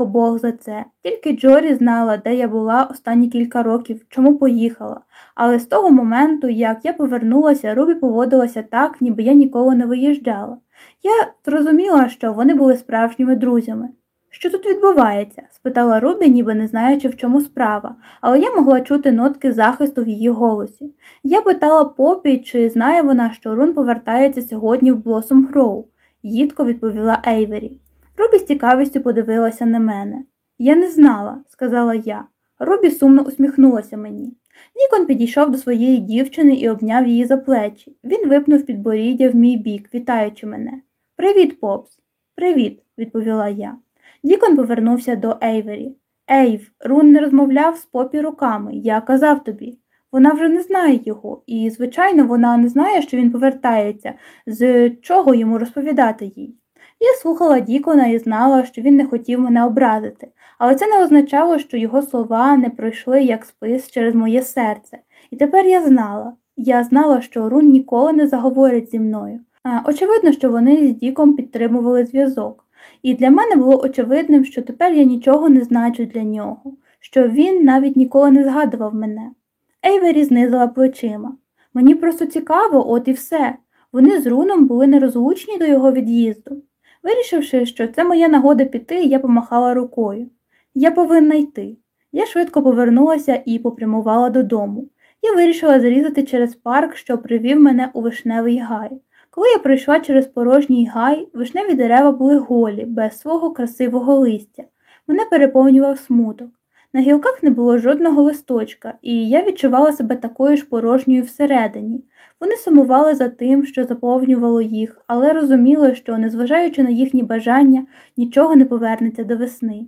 їх обох за це. Тільки Джорі знала, де я була останні кілька років, чому поїхала. Але з того моменту, як я повернулася, Рубі поводилася так, ніби я ніколи не виїжджала. Я зрозуміла, що вони були справжніми друзями. Що тут відбувається? спитала Рубі, ніби не знаючи, в чому справа, але я могла чути нотки захисту в її голосі. Я питала попі, чи знає вона, що Рун повертається сьогодні в Блосом Гроу, їдко відповіла Ейвері. Рубі з цікавістю подивилася на мене. Я не знала, сказала я. Рубі сумно усміхнулася мені. Дікон підійшов до своєї дівчини і обняв її за плечі. Він випнув підборіддя в мій бік, вітаючи мене. Привіт, Попс. Привіт, відповіла я. Дікон повернувся до Ейвері. Ейв, Рун не розмовляв з Поппі роками, я казав тобі. Вона вже не знає його, і, звичайно, вона не знає, що він повертається, з чого йому розповідати їй. Я слухала Дікона і знала, що він не хотів мене образити, але це не означало, що його слова не пройшли як спис через моє серце. І тепер я знала. Я знала, що Рун ніколи не заговорить зі мною. Очевидно, що вони з Діком підтримували зв'язок. І для мене було очевидним, що тепер я нічого не значу для нього, що він навіть ніколи не згадував мене. Ейвері знизила плечима. Мені просто цікаво, от і все. Вони з Руном були нерозлучні до його від'їзду. Вирішивши, що це моя нагода піти, я помахала рукою. Я повинна йти. Я швидко повернулася і попрямувала додому. Я вирішила зарізати через парк, що привів мене у вишневий гай. Коли я пройшла через порожній гай, вишневі дерева були голі, без свого красивого листя. Мене переповнював смуток. На гілках не було жодного листочка, і я відчувала себе такою ж порожньою всередині. Вони сумували за тим, що заповнювало їх, але розуміли, що, незважаючи на їхні бажання, нічого не повернеться до весни.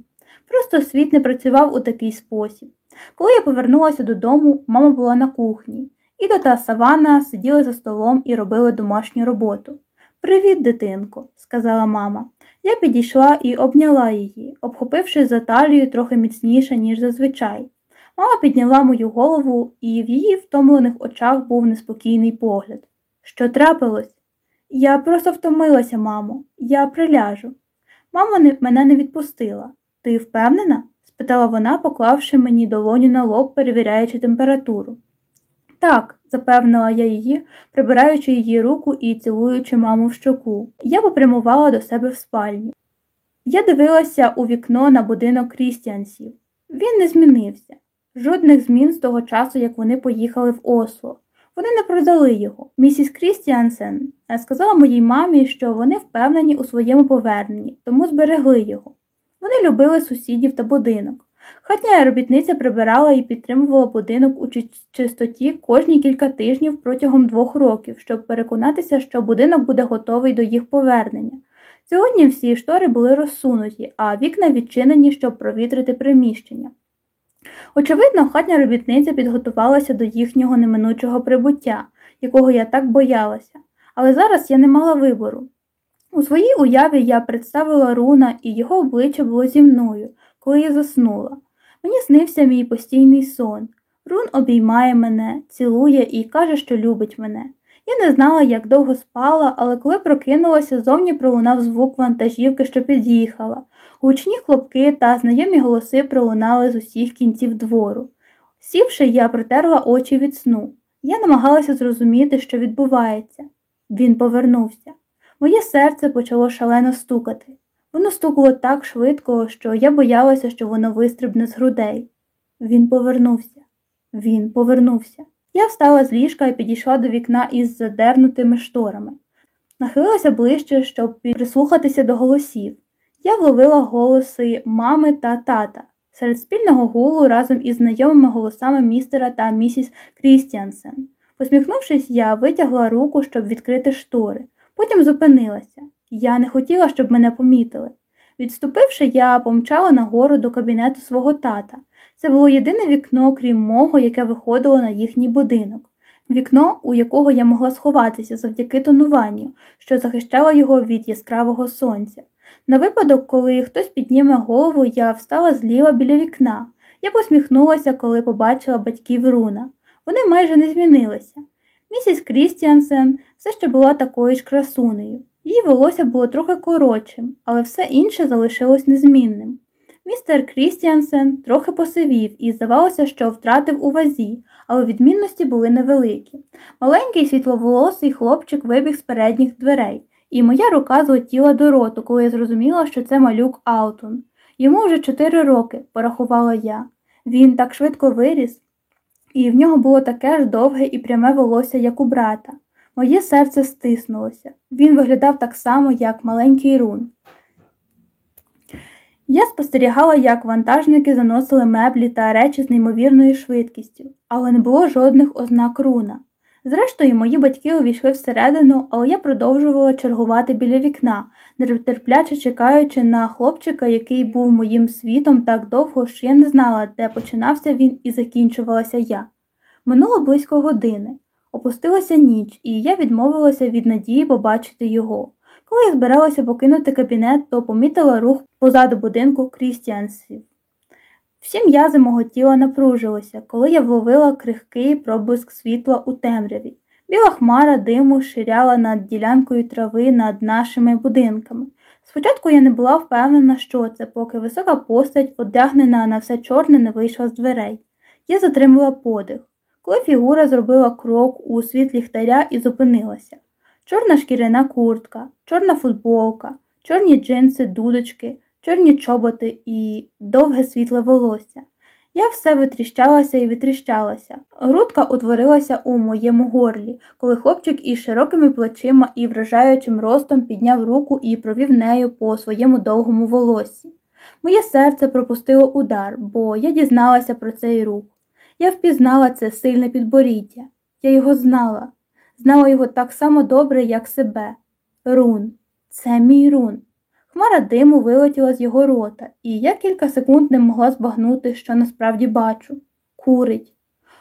Просто світ не працював у такий спосіб. Коли я повернулася додому, мама була на кухні. Іда та Савана сиділи за столом і робили домашню роботу. Привіт, дитинко, сказала мама. Я підійшла і обняла її, обхопивши за талію трохи міцніше, ніж зазвичай. Мама підняла мою голову, і в її втомлених очах був неспокійний погляд. Що трапилось? Я просто втомилася, мамо, я приляжу. Мама не, мене не відпустила. Ти впевнена? спитала вона, поклавши мені долоню на лоб, перевіряючи температуру. Так, запевнила я її, прибираючи її руку і цілуючи маму в щоку. Я попрямувала до себе в спальню. Я дивилася у вікно на будинок Крістіансів. Він не змінився. Жодних змін з того часу, як вони поїхали в Осло. Вони не продали його. Місіс Крістіансен сказала моїй мамі, що вони впевнені у своєму поверненні, тому зберегли його. Вони любили сусідів та будинок. Хатня робітниця прибирала і підтримувала будинок у чистоті кожні кілька тижнів протягом двох років, щоб переконатися, що будинок буде готовий до їх повернення. Сьогодні всі штори були розсунуті, а вікна відчинені, щоб провітрити приміщення. Очевидно, хатня робітниця підготувалася до їхнього неминучого прибуття, якого я так боялася, але зараз я не мала вибору. У своїй уяві я представила руна, і його обличчя було зі мною, коли я заснула. Мені снився мій постійний сон. Рун обіймає мене, цілує і каже, що любить мене. Я не знала, як довго спала, але коли прокинулася, зовні пролунав звук вантажівки, що під'їхала. Гучні хлопки та знайомі голоси пролунали з усіх кінців двору. Сівши, я протерла очі від сну. Я намагалася зрозуміти, що відбувається. Він повернувся. Моє серце почало шалено стукати. Воно стукало так швидко, що я боялася, що воно вистрибне з грудей. Він повернувся. Він повернувся. Я встала з ліжка і підійшла до вікна із задернутими шторами. Нахилилася ближче, щоб прислухатися до голосів. Я вловила голоси мами та тата серед спільного гулу разом із знайомими голосами містера та місіс Крістіансен. Посміхнувшись, я витягла руку, щоб відкрити штори, потім зупинилася. Я не хотіла, щоб мене помітили. Відступивши, я помчала нагору до кабінету свого тата. Це було єдине вікно, крім мого, яке виходило на їхній будинок. Вікно, у якого я могла сховатися завдяки тонуванню, що захищало його від яскравого сонця. На випадок, коли хтось підніме голову, я встала зліва біля вікна. Я посміхнулася, коли побачила батьків Руна. Вони майже не змінилися. Місіс Крістіансен все ще була такою ж красунею. Її волосся було трохи коротшим, але все інше залишилось незмінним. Містер Крістіансен трохи посивів і здавалося, що втратив у вазі, але відмінності були невеликі. Маленький світловолосий хлопчик вибіг з передніх дверей, і моя рука злетіла до роту, коли я зрозуміла, що це малюк Аутон. Йому вже чотири роки, порахувала я. Він так швидко виріс, і в нього було таке ж довге і пряме волосся, як у брата. Моє серце стиснулося. Він виглядав так само, як маленький рун. Я спостерігала, як вантажники заносили меблі та речі з неймовірною швидкістю, але не було жодних ознак руна. Зрештою, мої батьки увійшли всередину, але я продовжувала чергувати біля вікна, нетерпляче чекаючи на хлопчика, який був моїм світом так довго, що я не знала, де починався він і закінчувалася я. Минуло близько години. Опустилася ніч, і я відмовилася від надії побачити його. Коли я збиралася покинути кабінет, то помітила рух позаду будинку Крістіансів. Всі м'язи мого тіла напружилися, коли я вловила крихкий проблиск світла у темряві. Біла хмара диму ширяла над ділянкою трави над нашими будинками. Спочатку я не була впевнена, що це, поки висока постать, одягнена на все чорне, не вийшла з дверей. Я затримала подих, коли фігура зробила крок у світ ліхтаря і зупинилася. Чорна шкіряна куртка, чорна футболка, чорні джинси, дудочки, чорні чоботи і довге світле волосся. Я все витріщалася і витріщалася. Грудка утворилася у моєму горлі, коли хлопчик із широкими плечима і вражаючим ростом підняв руку і провів нею по своєму довгому волоссі. Моє серце пропустило удар, бо я дізналася про цей рух. Я впізнала це сильне підборіддя. Я його знала, знала його так само добре, як себе. Рун, це мій рун. Хмара диму вилетіла з його рота, і я кілька секунд не могла збагнути, що насправді бачу. Курить.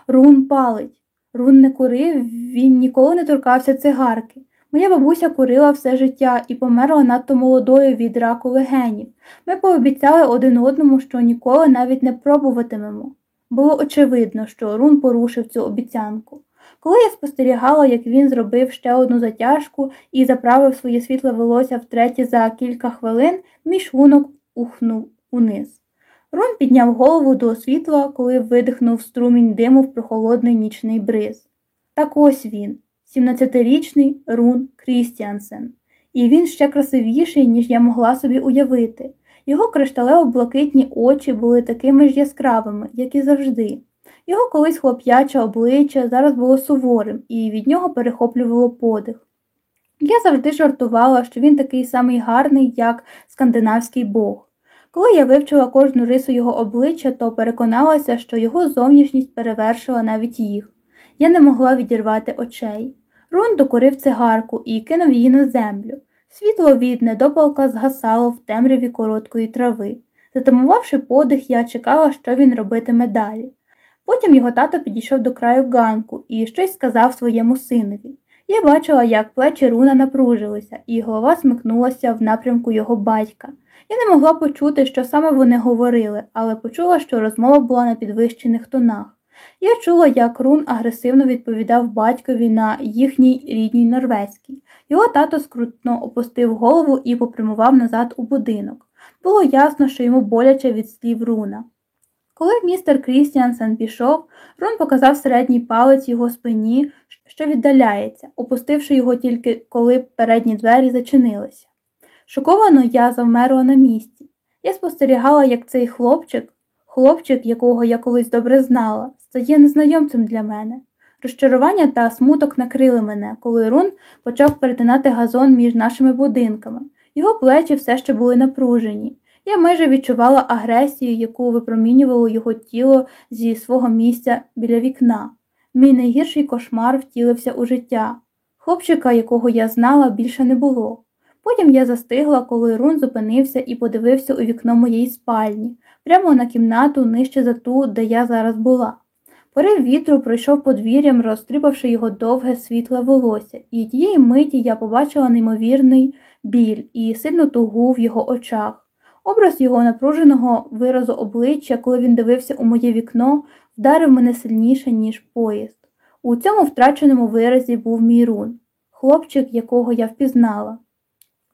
Рун палить. Рун не курив, він ніколи не торкався цигарки. Моя бабуся курила все життя і померла надто молодою від раку легенів. Ми пообіцяли один одному, що ніколи навіть не пробуватимемо. Було очевидно, що Рун порушив цю обіцянку. Коли я спостерігала, як він зробив ще одну затяжку і заправив своє світле волосся втретє за кілька хвилин, мій шлунок ухнув униз. Рун підняв голову до світла, коли видихнув струмінь диму в прохолодний нічний бриз. Так ось він, 17-річний Рун Крістіансен, і він ще красивіший, ніж я могла собі уявити. Його кришталево блакитні очі були такими ж яскравими, як і завжди. Його колись хлоп'яче обличчя зараз було суворим, і від нього перехоплювало подих. Я завжди жартувала, що він такий самий гарний, як скандинавський бог. Коли я вивчила кожну рису його обличчя, то переконалася, що його зовнішність перевершила навіть їх. Я не могла відірвати очей. Рун докурив цигарку і кинув її на землю. Світло від недопалка згасало в темряві короткої трави. Затамувавши подих, я чекала, що він робитиме далі. Потім його тато підійшов до краю ганку і щось сказав своєму синові. Я бачила, як плечі руна напружилися, і голова смикнулася в напрямку його батька. Я не могла почути, що саме вони говорили, але почула, що розмова була на підвищених тонах. Я чула, як Рун агресивно відповідав батькові на їхній рідній норвезькій. Його тато скрутно опустив голову і попрямував назад у будинок. Було ясно, що йому боляче від слів руна. Коли містер Крістіансен пішов, Рон показав середній палець його спині, що віддаляється, опустивши його тільки коли передні двері зачинилися. Шоковано я завмерла на місці. Я спостерігала, як цей хлопчик, хлопчик, якого я колись добре знала, стає незнайомцем для мене. Розчарування та смуток накрили мене, коли Рун почав перетинати газон між нашими будинками. Його плечі все ще були напружені. Я майже відчувала агресію, яку випромінювало його тіло зі свого місця біля вікна. Мій найгірший кошмар втілився у життя. Хлопчика, якого я знала, більше не було. Потім я застигла, коли Рун зупинився і подивився у вікно моєї спальні, прямо на кімнату нижче за ту, де я зараз була. Порив вітру пройшов подвір'ям, розтріпавши його довге світле волосся, і тієї миті я побачила неймовірний біль і сильну тугу в його очах. Образ його напруженого виразу обличчя, коли він дивився у моє вікно, вдарив мене сильніше, ніж поїзд. У цьому втраченому виразі був мій рун, хлопчик, якого я впізнала.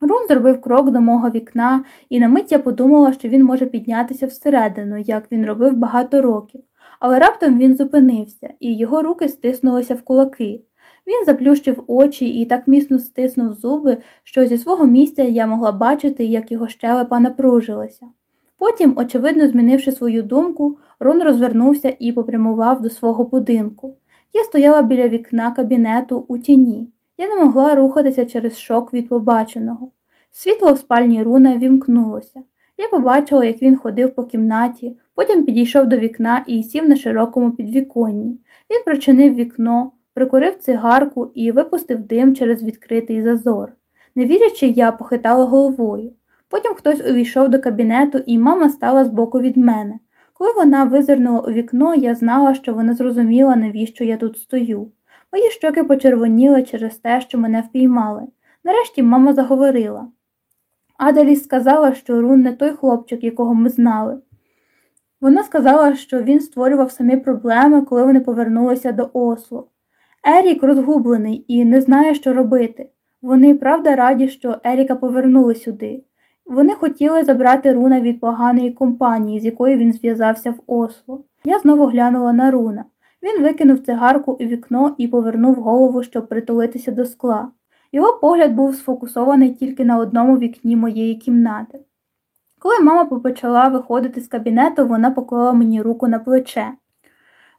Рун зробив крок до мого вікна, і на мить я подумала, що він може піднятися всередину, як він робив багато років. Але раптом він зупинився, і його руки стиснулися в кулаки. Він заплющив очі і так міцно стиснув зуби, що зі свого місця я могла бачити, як його щелепа напружилася. Потім, очевидно, змінивши свою думку, Рун розвернувся і попрямував до свого будинку. Я стояла біля вікна кабінету у тіні. Я не могла рухатися через шок від побаченого. Світло в спальні руна вімкнулося. Я побачила, як він ходив по кімнаті, потім підійшов до вікна і сів на широкому підвіконні. Він прочинив вікно, прикурив цигарку і випустив дим через відкритий зазор. Не вірячи, я похитала головою. Потім хтось увійшов до кабінету, і мама стала збоку від мене. Коли вона визирнула у вікно, я знала, що вона зрозуміла, навіщо я тут стою. Мої щоки почервоніли через те, що мене впіймали. Нарешті мама заговорила. Аделіс сказала, що Рун не той хлопчик, якого ми знали. Вона сказала, що він створював самі проблеми, коли вони повернулися до Осло. Ерік розгублений і не знає, що робити. Вони правда раді, що Еріка повернули сюди. Вони хотіли забрати Руна від поганої компанії, з якою він зв'язався в Осло. Я знову глянула на Руна. Він викинув цигарку у вікно і повернув голову, щоб притулитися до скла. Його погляд був сфокусований тільки на одному вікні моєї кімнати. Коли мама почала виходити з кабінету, вона поклала мені руку на плече.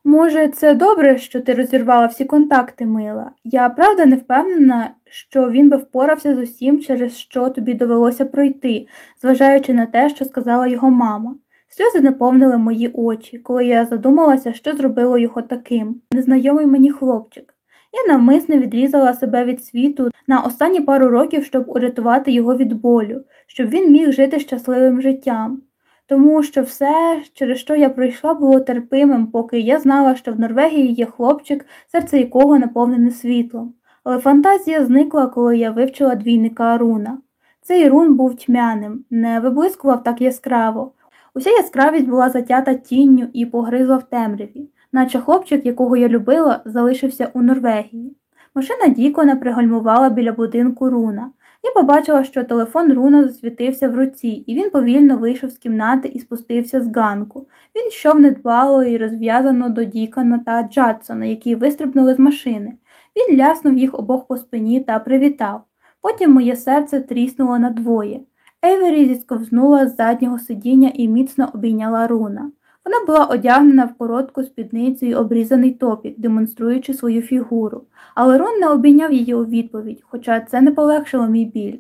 Може, це добре, що ти розірвала всі контакти, мила. Я правда не впевнена, що він би впорався з усім, через що тобі довелося пройти, зважаючи на те, що сказала його мама. Сльози наповнили мої очі, коли я задумалася, що зробило його таким, незнайомий мені хлопчик. Я навмисне відрізала себе від світу на останні пару років, щоб урятувати його від болю, щоб він міг жити щасливим життям. Тому що все, через що я пройшла, було терпимим, поки я знала, що в Норвегії є хлопчик, серце якого наповнене світлом. Але фантазія зникла, коли я вивчила двійника руна. Цей рун був тьмяним, не виблискував так яскраво. Уся яскравість була затята тінню і погризла в темряві, наче хлопчик, якого я любила, залишився у Норвегії. Машина Дікона пригальмувала біля будинку руна. Я побачила, що телефон Руна засвітився в руці, і він повільно вийшов з кімнати і спустився з ганку. Він йшов недбало і розв'язано до Дікона та Джадсона, які вистрибнули з машини. Він ляснув їх обох по спині та привітав. Потім моє серце тріснуло надвоє. Ейвері зісковзнула з заднього сидіння і міцно обійняла руна. Вона була одягнена в коротку спідницю і обрізаний топік, демонструючи свою фігуру, але Рун не обійняв її у відповідь, хоча це не полегшило мій біль.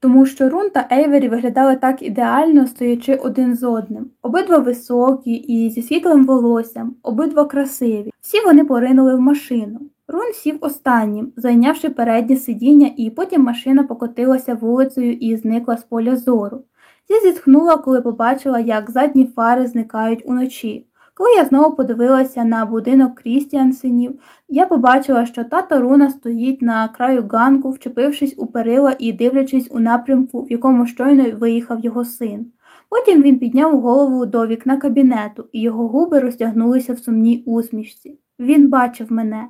Тому що Рун та Ейвері виглядали так ідеально, стоячи один з одним, обидва високі і зі світлим волоссям, обидва красиві. Всі вони поринули в машину. Рун сів останнім, зайнявши переднє сидіння, і потім машина покотилася вулицею і зникла з поля зору. Я зітхнула, коли побачила, як задні фари зникають уночі. Коли я знову подивилася на будинок Крістіансенів, я побачила, що тато Руна стоїть на краю ганку, вчепившись у перила і дивлячись у напрямку, в якому щойно виїхав його син. Потім він підняв голову до вікна кабінету, і його губи розтягнулися в сумній усмішці. Він бачив мене.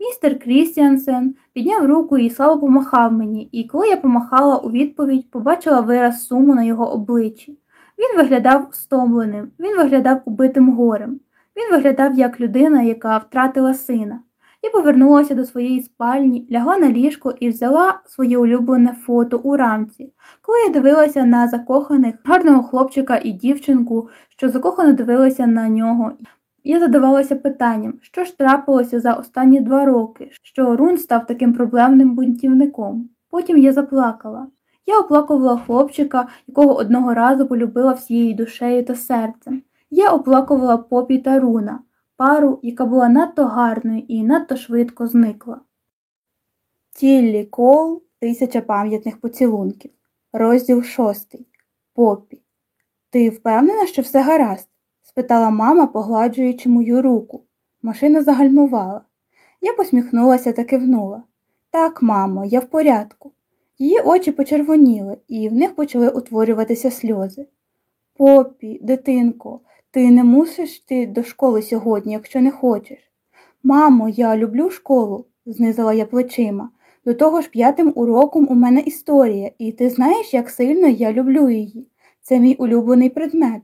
Містер Крістіансен підняв руку і слабо помахав мені, і коли я помахала у відповідь, побачила вираз суму на його обличчі. Він виглядав стомленим, він виглядав убитим горем, він виглядав як людина, яка втратила сина. Я повернулася до своєї спальні, лягла на ліжко і взяла своє улюблене фото у рамці. Коли я дивилася на закоханих гарного хлопчика і дівчинку, що закохано дивилися на нього, я задавалася питанням, що ж трапилося за останні два роки, що Рун став таким проблемним бунтівником. Потім я заплакала. Я оплакувала хлопчика, якого одного разу полюбила всією душею та серцем. Я оплакувала попі та руна, пару, яка була надто гарною і надто швидко зникла. Тіллі Кол Тисяча пам'ятних поцілунків. Розділ шостий. Попі. Ти впевнена, що все гаразд? Спитала мама, погладжуючи мою руку. Машина загальмувала. Я посміхнулася та кивнула. Так, мамо, я в порядку. Її очі почервоніли, і в них почали утворюватися сльози. Попі, дитинко, ти не мусиш йти до школи сьогодні, якщо не хочеш. Мамо, я люблю школу, знизила я плечима. До того ж п'ятим уроком у мене історія, і ти знаєш, як сильно я люблю її. Це мій улюблений предмет.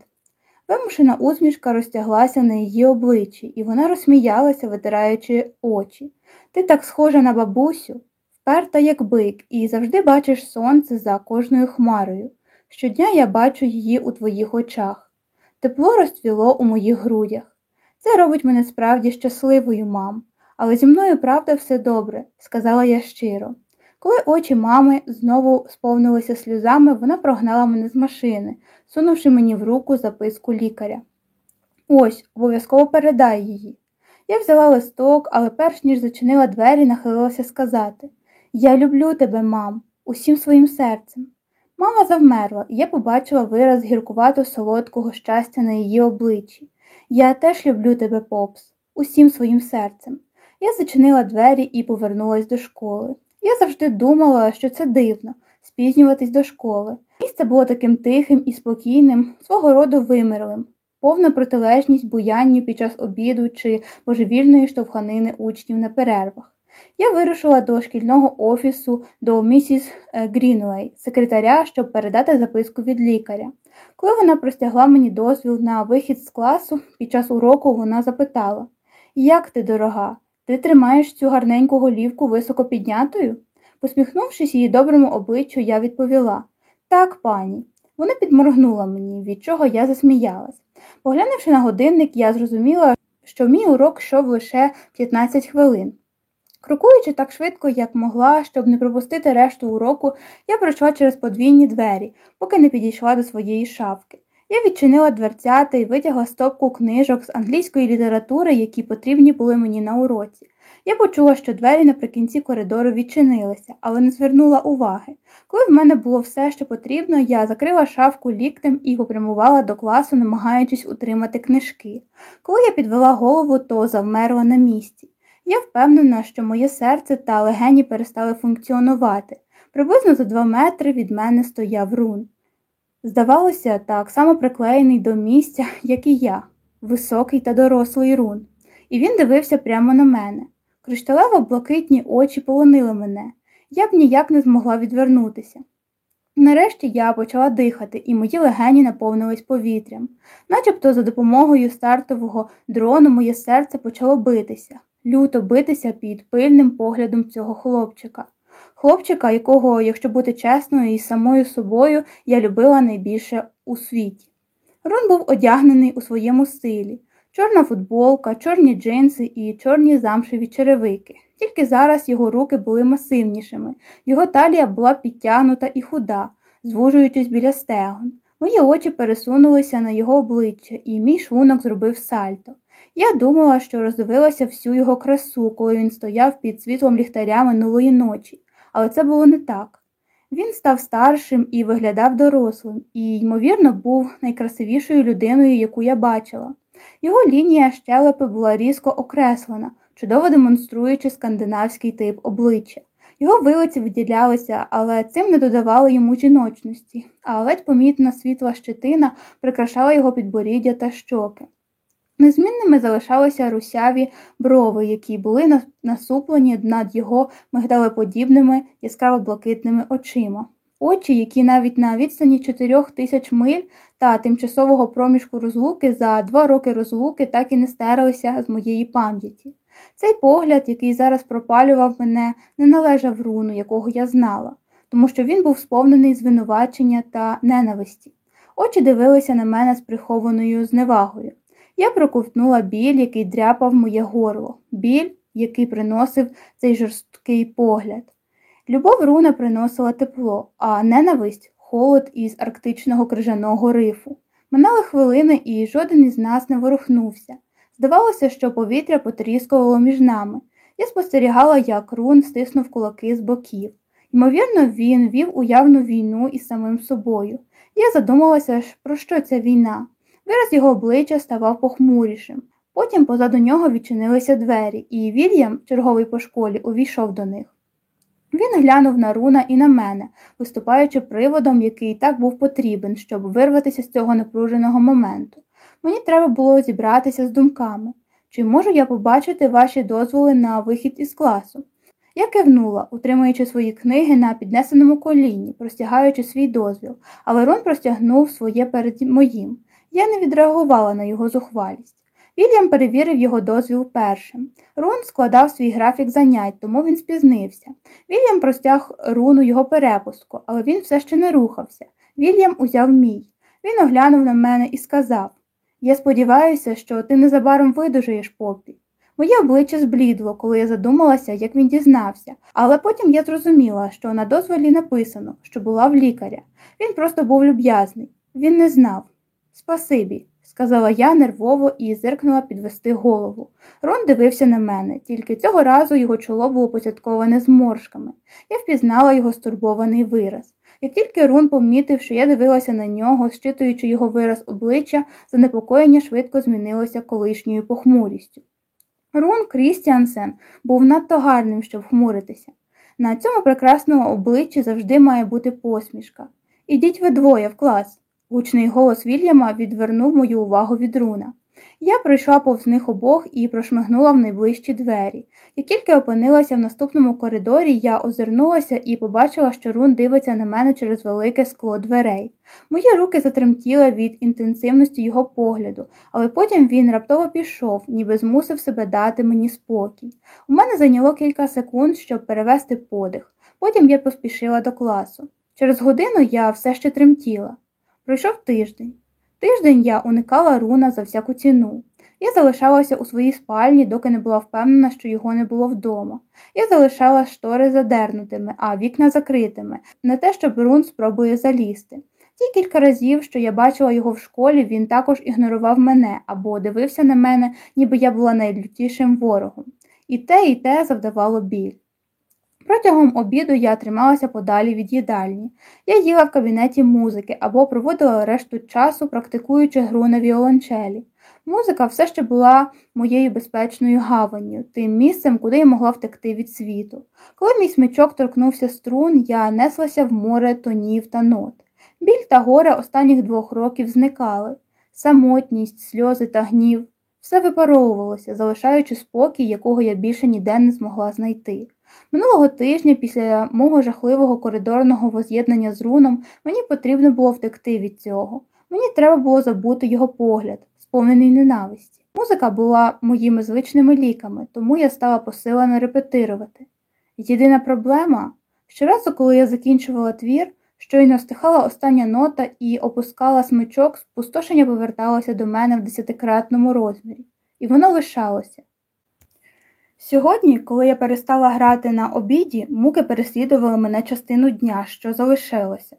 Вимушена усмішка розтяглася на її обличчі, і вона розсміялася, витираючи очі. Ти так схожа на бабусю, вперта, як бик, і завжди бачиш сонце за кожною хмарою. Щодня я бачу її у твоїх очах. Тепло розцвіло у моїх грудях. Це робить мене справді щасливою, мам. Але зі мною правда все добре, сказала я щиро. Коли очі мами знову сповнилися сльозами, вона прогнала мене з машини, сунувши мені в руку записку лікаря. Ось, обов'язково передай її. Я взяла листок, але перш ніж зачинила двері, нахилилася сказати Я люблю тебе, мам, усім своїм серцем. Мама завмерла, і я побачила вираз гіркувато солодкого щастя на її обличчі. Я теж люблю тебе, попс, усім своїм серцем. Я зачинила двері і повернулась до школи. Я завжди думала, що це дивно спізнюватись до школи. Місце було таким тихим і спокійним, свого роду вимерлим, повна протилежність буянню під час обіду чи божевільної штовханини учнів на перервах. Я вирушила до шкільного офісу до місіс е, Грінуей, секретаря, щоб передати записку від лікаря. Коли вона простягла мені дозвіл на вихід з класу, під час уроку вона запитала Як ти, дорога? Ти тримаєш цю гарненьку голівку високо піднятою? Посміхнувшись її доброму обличчю, я відповіла Так, пані. Вона підморгнула мені, від чого я засміялась. Поглянувши на годинник, я зрозуміла, що мій урок йшов лише 15 хвилин. Крокуючи так швидко, як могла, щоб не пропустити решту уроку, я пройшла через подвійні двері, поки не підійшла до своєї шафки. Я відчинила дверцята і витягла стопку книжок з англійської літератури, які потрібні були мені на уроці. Я почула, що двері наприкінці коридору відчинилися, але не звернула уваги. Коли в мене було все, що потрібно, я закрила шафку ліктем і попрямувала до класу, намагаючись утримати книжки. Коли я підвела голову, то завмерла на місці. Я впевнена, що моє серце та легені перестали функціонувати. Приблизно за два метри від мене стояв рун. Здавалося, так само приклеєний до місця, як і я, високий та дорослий рун, і він дивився прямо на мене. Кришталево блакитні очі полонили мене, я б ніяк не змогла відвернутися. Нарешті я почала дихати, і мої легені наповнились повітрям, начебто за допомогою стартового дрону моє серце почало битися, люто битися під пильним поглядом цього хлопчика. Хлопчика, якого, якщо бути чесною і самою собою, я любила найбільше у світі. Рон був одягнений у своєму стилі чорна футболка, чорні джинси і чорні замшеві черевики. Тільки зараз його руки були масивнішими, його талія була підтягнута і худа, звужуючись біля стегон. Мої очі пересунулися на його обличчя, і мій шлунок зробив сальто. Я думала, що роздивилася всю його красу, коли він стояв під світлом ліхтаря минулої ночі, але це було не так. Він став старшим і виглядав дорослим, і, ймовірно, був найкрасивішою людиною, яку я бачила. Його лінія щелепи була різко окреслена, чудово демонструючи скандинавський тип обличчя. Його вилиці виділялися, але цим не додавали йому жіночності, а ледь помітна світла щетина прикрашала його підборіддя та щоки. Незмінними залишалися русяві брови, які були насуплені над його мигдалеподібними яскраво блакитними очима. Очі, які навіть на відстані чотирьох тисяч миль та тимчасового проміжку розлуки за два роки розлуки так і не стерлися з моєї пам'яті. Цей погляд, який зараз пропалював мене, не належав руну, якого я знала, тому що він був сповнений звинувачення та ненависті. Очі дивилися на мене з прихованою зневагою. Я проковтнула біль, який дряпав моє горло, біль, який приносив цей жорсткий погляд. Любов руна приносила тепло, а ненависть холод із арктичного крижаного рифу. Минали хвилини, і жоден із нас не ворухнувся. Здавалося, що повітря потріскувало між нами. Я спостерігала, як рун стиснув кулаки з боків. Ймовірно, він вів уявну війну із самим собою. Я задумалася, про що ця війна. Вираз його обличчя ставав похмурішим. Потім позаду нього відчинилися двері, і Вільям, черговий по школі, увійшов до них. Він глянув на руна і на мене, виступаючи приводом, який так був потрібен, щоб вирватися з цього напруженого моменту. Мені треба було зібратися з думками. Чи можу я побачити ваші дозволи на вихід із класу? Я кивнула, утримуючи свої книги на піднесеному коліні, простягаючи свій дозвіл, але Рон простягнув своє перед моїм. Я не відреагувала на його зухвалість. Вільям перевірив його дозвіл першим. Рун складав свій графік занять, тому він спізнився. Вільям простяг руну його перепустку, але він все ще не рухався. Вільям узяв мій. Він оглянув на мене і сказав Я сподіваюся, що ти незабаром видужаєш попі. Моє обличчя зблідло, коли я задумалася, як він дізнався, але потім я зрозуміла, що на дозволі написано, що була в лікаря. Він просто був люб'язний. Він не знав. Спасибі, сказала я нервово і зиркнула підвести голову. Рон дивився на мене, тільки цього разу його чоло було посятковане зморшками. Я впізнала його стурбований вираз. Як тільки Рун помітив, що я дивилася на нього, щитуючи його вираз обличчя, занепокоєння швидко змінилося колишньою похмурістю. Рун Крістіансен був надто гарним, щоб хмуритися. На цьому прекрасному обличчі завжди має бути посмішка. Ідіть ви двоє в клас. Гучний голос Вільяма відвернув мою увагу від руна. Я пройшла повз них обох і прошмигнула в найближчі двері. Як тільки опинилася в наступному коридорі, я озирнулася і побачила, що Рун дивиться на мене через велике скло дверей. Мої руки затремтіли від інтенсивності його погляду, але потім він раптово пішов, ніби змусив себе дати мені спокій. У мене зайняло кілька секунд, щоб перевести подих. Потім я поспішила до класу. Через годину я все ще тремтіла. Пройшов тиждень. Тиждень я уникала руна за всяку ціну. Я залишалася у своїй спальні, доки не була впевнена, що його не було вдома. Я залишала штори задернутими, а вікна закритими, не те, щоб рун спробує залізти. Ті кілька разів, що я бачила його в школі, він також ігнорував мене або дивився на мене, ніби я була найлютішим ворогом. І те, і те завдавало біль. Протягом обіду я трималася подалі від їдальні. Я їла в кабінеті музики або проводила решту часу, практикуючи гру на віолончелі. Музика все ще була моєю безпечною гаванню, тим місцем, куди я могла втекти від світу. Коли мій смичок торкнувся струн, я неслася в море тонів та нот. Біль та горе останніх двох років зникали. Самотність, сльози та гнів. Все випаровувалося, залишаючи спокій, якого я більше ніде не змогла знайти. Минулого тижня, після мого жахливого коридорного воз'єднання з руном, мені потрібно було втекти від цього. Мені треба було забути його погляд, сповнений ненависті. Музика була моїми звичними ліками, тому я стала посилено репетирувати. Єдина проблема щоразу, коли я закінчувала твір, щойно стихала остання нота і опускала смичок, спустошення поверталося до мене в десятикратному розмірі, і воно лишалося. Сьогодні, коли я перестала грати на обіді, муки переслідували мене частину дня, що залишилося.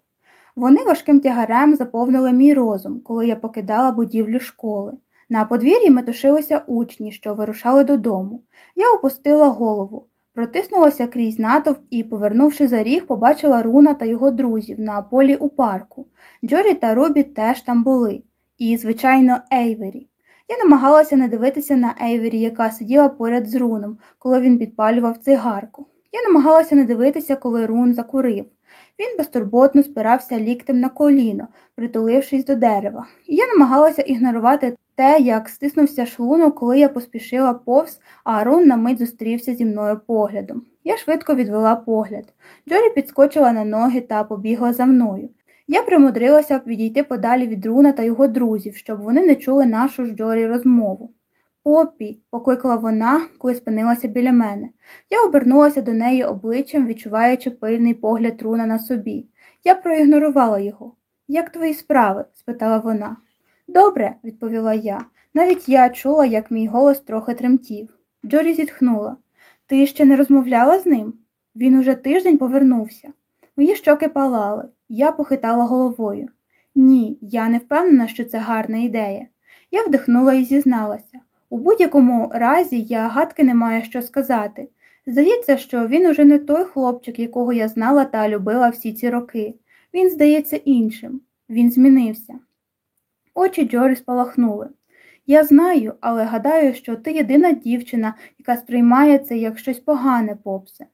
Вони важким тягарем заповнили мій розум, коли я покидала будівлю школи. На подвір'ї метушилися учні, що вирушали додому. Я опустила голову, протиснулася крізь натовп і, повернувши за ріг, побачила Руна та його друзів на полі у парку. Джорі та Рубі теж там були. І, звичайно, Ейвері. Я намагалася не дивитися на Ейвері, яка сиділа поряд з руном, коли він підпалював цигарку. Я намагалася не дивитися, коли рун закурив. Він безтурботно спирався ліктем на коліно, притулившись до дерева, і я намагалася ігнорувати те, як стиснувся шлунок, коли я поспішила повз, а Рун на мить зустрівся зі мною поглядом. Я швидко відвела погляд. Джорі підскочила на ноги та побігла за мною. Я примудрилася відійти подалі від Руна та його друзів, щоб вони не чули нашу з Джорі розмову. Попі, покликала вона, коли спинилася біля мене. Я обернулася до неї обличчям, відчуваючи пильний погляд Руна на собі. Я проігнорувала його. Як твої справи? спитала вона. Добре, відповіла я. Навіть я чула, як мій голос трохи тремтів. Джорі зітхнула. Ти ще не розмовляла з ним? Він уже тиждень повернувся. Мої щоки палали. Я похитала головою. Ні, я не впевнена, що це гарна ідея. Я вдихнула і зізналася. У будь-якому разі я гадки не маю що сказати. Здається, що він уже не той хлопчик, якого я знала та любила всі ці роки. Він здається іншим. Він змінився. Очі Джорі спалахнули. Я знаю, але гадаю, що ти єдина дівчина, Я к сприймає це як щось погане, Попсе.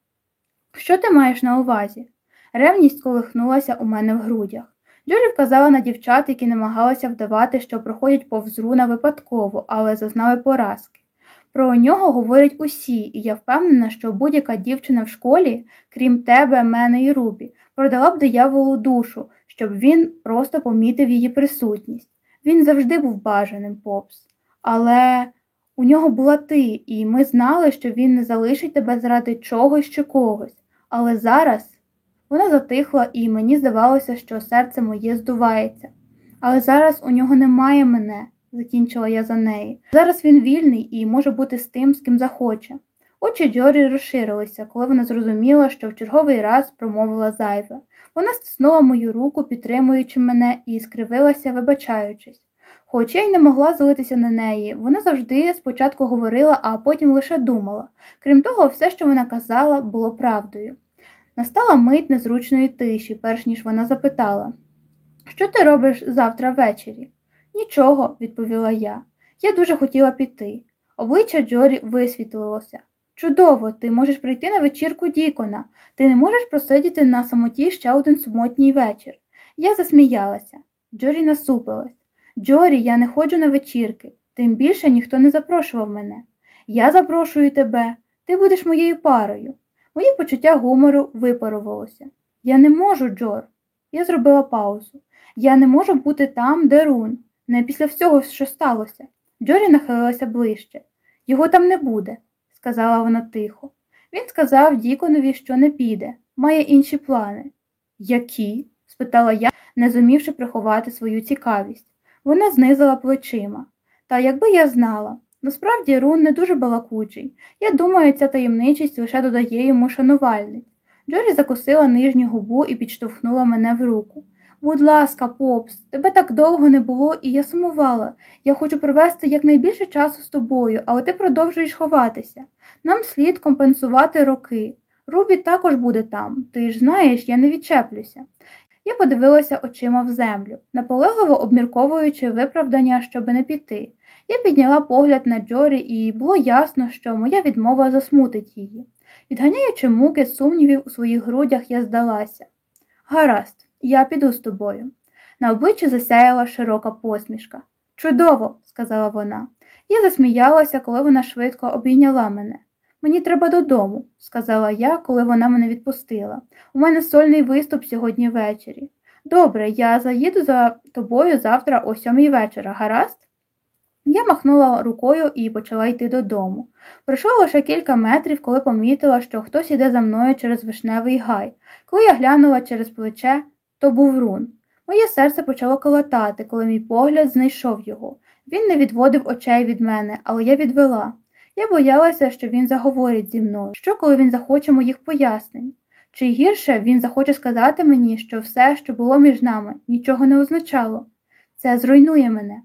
Що ти маєш на увазі? Ревність колихнулася у мене в грудях. Джорі вказала на дівчат, які намагалися вдавати, що проходять повз Руна випадково, але зазнали поразки. Про нього говорять усі, і я впевнена, що будь-яка дівчина в школі, крім тебе, мене і Рубі, продала б дияволу душу, щоб він просто помітив її присутність. Він завжди був бажаним, Попс. Але у нього була ти, і ми знали, що він не залишить тебе заради чогось чи когось. Але зараз вона затихла, і мені здавалося, що серце моє здувається. Але зараз у нього немає мене, закінчила я за неї. Зараз він вільний і може бути з тим, з ким захоче. Очі Джорі розширилися, коли вона зрозуміла, що в черговий раз промовила зайве. Вона стиснула мою руку, підтримуючи мене, і скривилася, вибачаючись. Хоч я й не могла злитися на неї, вона завжди спочатку говорила, а потім лише думала. Крім того, все, що вона казала, було правдою. Настала мить незручної тиші, перш ніж вона запитала Що ти робиш завтра ввечері? Нічого, відповіла я. Я дуже хотіла піти. Обличчя Джорі висвітлилося. Чудово, ти можеш прийти на вечірку Дікона. Ти не можеш просидіти на самоті ще один суботній вечір. Я засміялася. Джорі насупилась. Джорі, я не ходжу на вечірки, тим більше ніхто не запрошував мене. Я запрошую тебе, ти будеш моєю парою. Моє почуття гумору випарувалося. Я не можу, Джор. Я зробила паузу. Я не можу бути там, де Рун, не після всього, що сталося. Джорі нахилилася ближче. Його там не буде, сказала вона тихо. Він сказав Діконові, що не піде, має інші плани. Які? спитала я, не зумівши приховати свою цікавість. Вона знизила плечима. Та якби я знала. Насправді Рун не дуже балакучий. Я думаю, ця таємничість лише додає йому шанувальниць. Джорі закусила нижню губу і підштовхнула мене в руку. Будь ласка, Попс, тебе так довго не було, і я сумувала. Я хочу провести якнайбільше часу з тобою, але ти продовжуєш ховатися. Нам слід компенсувати роки. Рубі також буде там. Ти ж знаєш, я не відчеплюся. Я подивилася очима в землю, наполегливо обмірковуючи виправдання, щоби не піти. Я підняла погляд на Джорі, і було ясно, що моя відмова засмутить її. Відганяючи муки сумнівів у своїх грудях, я здалася. Гаразд, я піду з тобою. На обличчі засяяла широка посмішка. Чудово, сказала вона. Я засміялася, коли вона швидко обійняла мене. Мені треба додому, сказала я, коли вона мене відпустила. У мене сольний виступ сьогодні ввечері. Добре, я заїду за тобою завтра о сьомій вечора, гаразд? Я махнула рукою і почала йти додому. Пройшло лише кілька метрів, коли помітила, що хтось іде за мною через вишневий гай. Коли я глянула через плече, то був рун. Моє серце почало колотати, коли мій погляд знайшов його. Він не відводив очей від мене, але я відвела. Я боялася, що він заговорить зі мною, що коли він захоче моїх пояснень. Чи гірше він захоче сказати мені, що все, що було між нами, нічого не означало. Це зруйнує мене.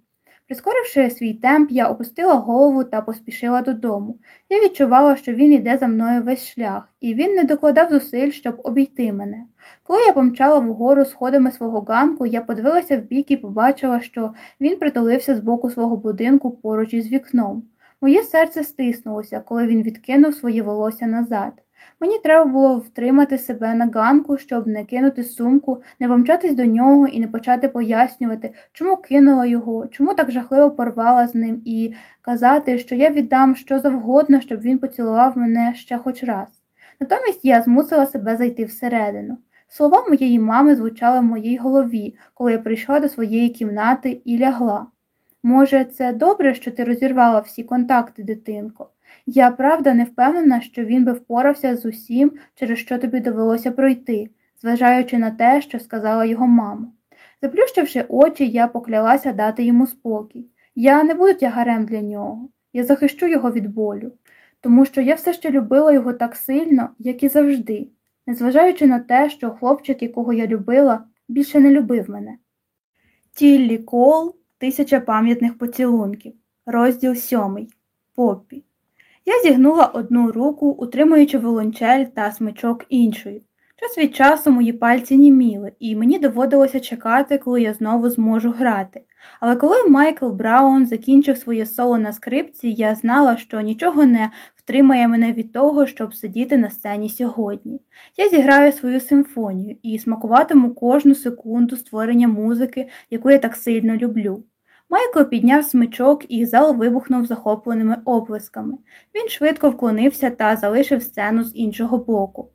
Прискоривши свій темп, я опустила голову та поспішила додому. Я відчувала, що він іде за мною весь шлях, і він не докладав зусиль, щоб обійти мене. Коли я помчала вгору сходами свого ганку, я подивилася в бік і побачила, що він притулився з боку свого будинку поруч із вікном. Моє серце стиснулося, коли він відкинув своє волосся назад. Мені треба було втримати себе на ганку, щоб не кинути сумку, не помчатись до нього і не почати пояснювати, чому кинула його, чому так жахливо порвала з ним, і казати, що я віддам що завгодно, щоб він поцілував мене ще хоч раз. Натомість я змусила себе зайти всередину. Слова моєї мами звучали в моїй голові, коли я прийшла до своєї кімнати і лягла. Може, це добре, що ти розірвала всі контакти, дитинко? Я правда не впевнена, що він би впорався з усім, через що тобі довелося пройти, зважаючи на те, що сказала його мама. Заплющивши очі, я поклялася дати йому спокій. Я не буду тягарем для нього, я захищу його від болю, тому що я все ще любила його так сильно, як і завжди, незважаючи на те, що хлопчик, якого я любила, більше не любив мене. Тіллі Коул, тисяча пам'ятних поцілунків, розділ сьомий. Поппі. Я зігнула одну руку, утримуючи віолончель та смичок іншою. Час від часу мої пальці німіли, і мені доводилося чекати, коли я знову зможу грати. Але коли Майкл Браун закінчив своє соло на скрипці, я знала, що нічого не втримає мене від того, щоб сидіти на сцені сьогодні. Я зіграю свою симфонію і смакуватиму кожну секунду створення музики, яку я так сильно люблю. Майкл підняв смичок і зал вибухнув захопленими оплесками. Він швидко вклонився та залишив сцену з іншого боку.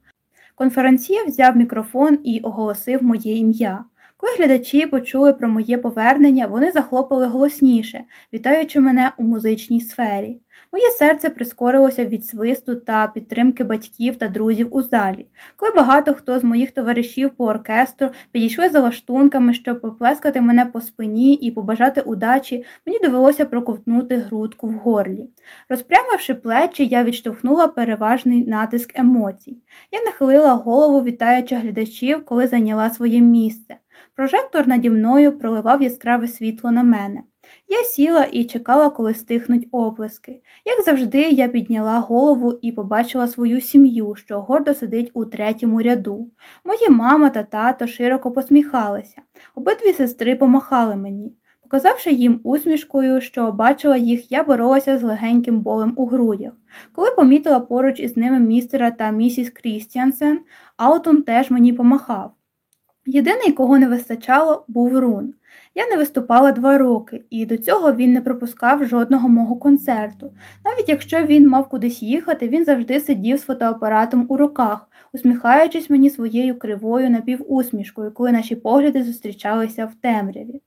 Конференція взяв мікрофон і оголосив моє ім'я. Коли глядачі почули про моє повернення, вони захлопали голосніше, вітаючи мене у музичній сфері. Моє серце прискорилося від свисту та підтримки батьків та друзів у залі, коли багато хто з моїх товаришів по оркестру підійшли за лаштунками, щоб поплескати мене по спині і побажати удачі, мені довелося проковтнути грудку в горлі. Розпрямивши плечі, я відштовхнула переважний натиск емоцій. Я нахилила голову, вітаючи глядачів, коли зайняла своє місце. Прожектор наді мною проливав яскраве світло на мене. Я сіла і чекала, коли стихнуть оплески. Як завжди, я підняла голову і побачила свою сім'ю, що гордо сидить у третьому ряду. Мої мама та тато широко посміхалися. Обидві сестри помахали мені. Показавши їм усмішкою, що бачила їх, я боролася з легеньким болем у грудях. Коли помітила поруч із ними містера та місіс Крістіансен, Аутон теж мені помахав. Єдиний, кого не вистачало, був рун. Я не виступала два роки, і до цього він не пропускав жодного мого концерту. Навіть якщо він мав кудись їхати, він завжди сидів з фотоапаратом у руках, усміхаючись мені своєю кривою напівусмішкою, коли наші погляди зустрічалися в темряві.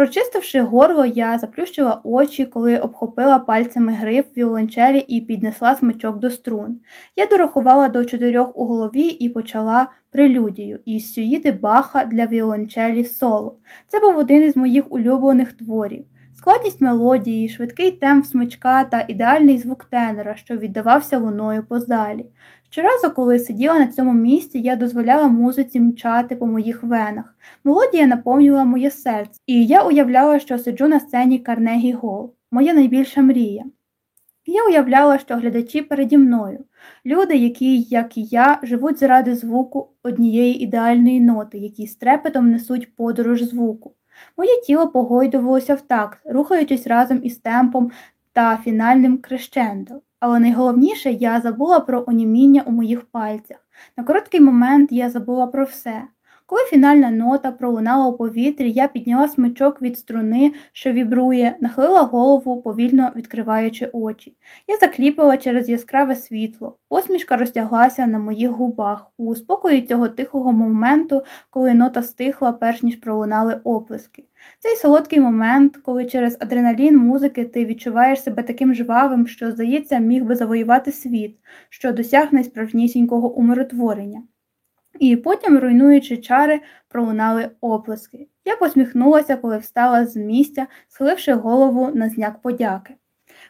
Прочистивши горло, я заплющила очі, коли обхопила пальцями гриф віолончелі і піднесла смичок до струн. Я дорахувала до чотирьох у голові і почала прелюдію із сюїти баха для віолончелі соло. Це був один із моїх улюблених творів. Складність мелодії, швидкий темп смичка та ідеальний звук тенора, що віддавався луною по залі. Щоразу, коли сиділа на цьому місці, я дозволяла музиці мчати по моїх венах. Мелодія наповнювала моє серце, і я уявляла, що сиджу на сцені Карнегі Гол, моя найбільша мрія. Я уявляла, що глядачі переді мною, люди, які, як і я, живуть заради звуку однієї ідеальної ноти, які з трепетом несуть подорож звуку. Моє тіло погойдувалося в такт, рухаючись разом із темпом та фінальним крещендо. Але найголовніше я забула про оніміння у моїх пальцях. На короткий момент я забула про все. Коли фінальна нота пролунала у повітрі, я підняла смичок від струни, що вібрує, нахилила голову, повільно відкриваючи очі. Я закліпала через яскраве світло. Посмішка розтяглася на моїх губах у спокої цього тихого моменту, коли нота стихла, перш ніж пролунали оплески. Цей солодкий момент, коли через адреналін музики ти відчуваєш себе таким жвавим, що, здається, міг би завоювати світ, що досягне справжнісінького умиротворення. І потім, руйнуючи чари, пролунали оплески. Я посміхнулася, коли встала з місця, схиливши голову на зняк подяки.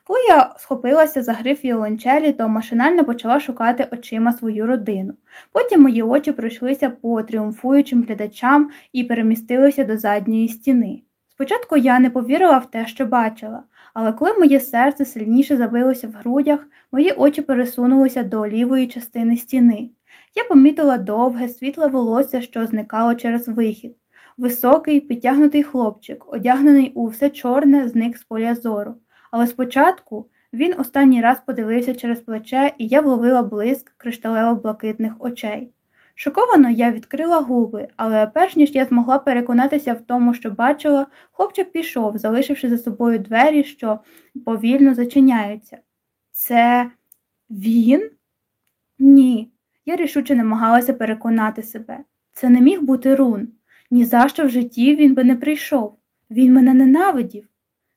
Коли я схопилася за гриф віолончелі, то машинально почала шукати очима свою родину. Потім мої очі пройшлися по тріумфуючим глядачам і перемістилися до задньої стіни. Спочатку я не повірила в те, що бачила, але коли моє серце сильніше забилося в грудях, мої очі пересунулися до лівої частини стіни. Я помітила довге, світле волосся, що зникало через вихід. Високий, підтягнутий хлопчик, одягнений у все чорне, зник з поля зору. Але спочатку він останній раз подивився через плече, і я вловила блиск кришталево-блакитних очей. Шоковано я відкрила губи, але перш ніж я змогла переконатися в тому, що бачила, хлопчик пішов, залишивши за собою двері, що повільно зачиняються. Це він? Ні. Я рішуче намагалася переконати себе. Це не міг бути рун. Ні за що в житті він би не прийшов. Він мене ненавидів.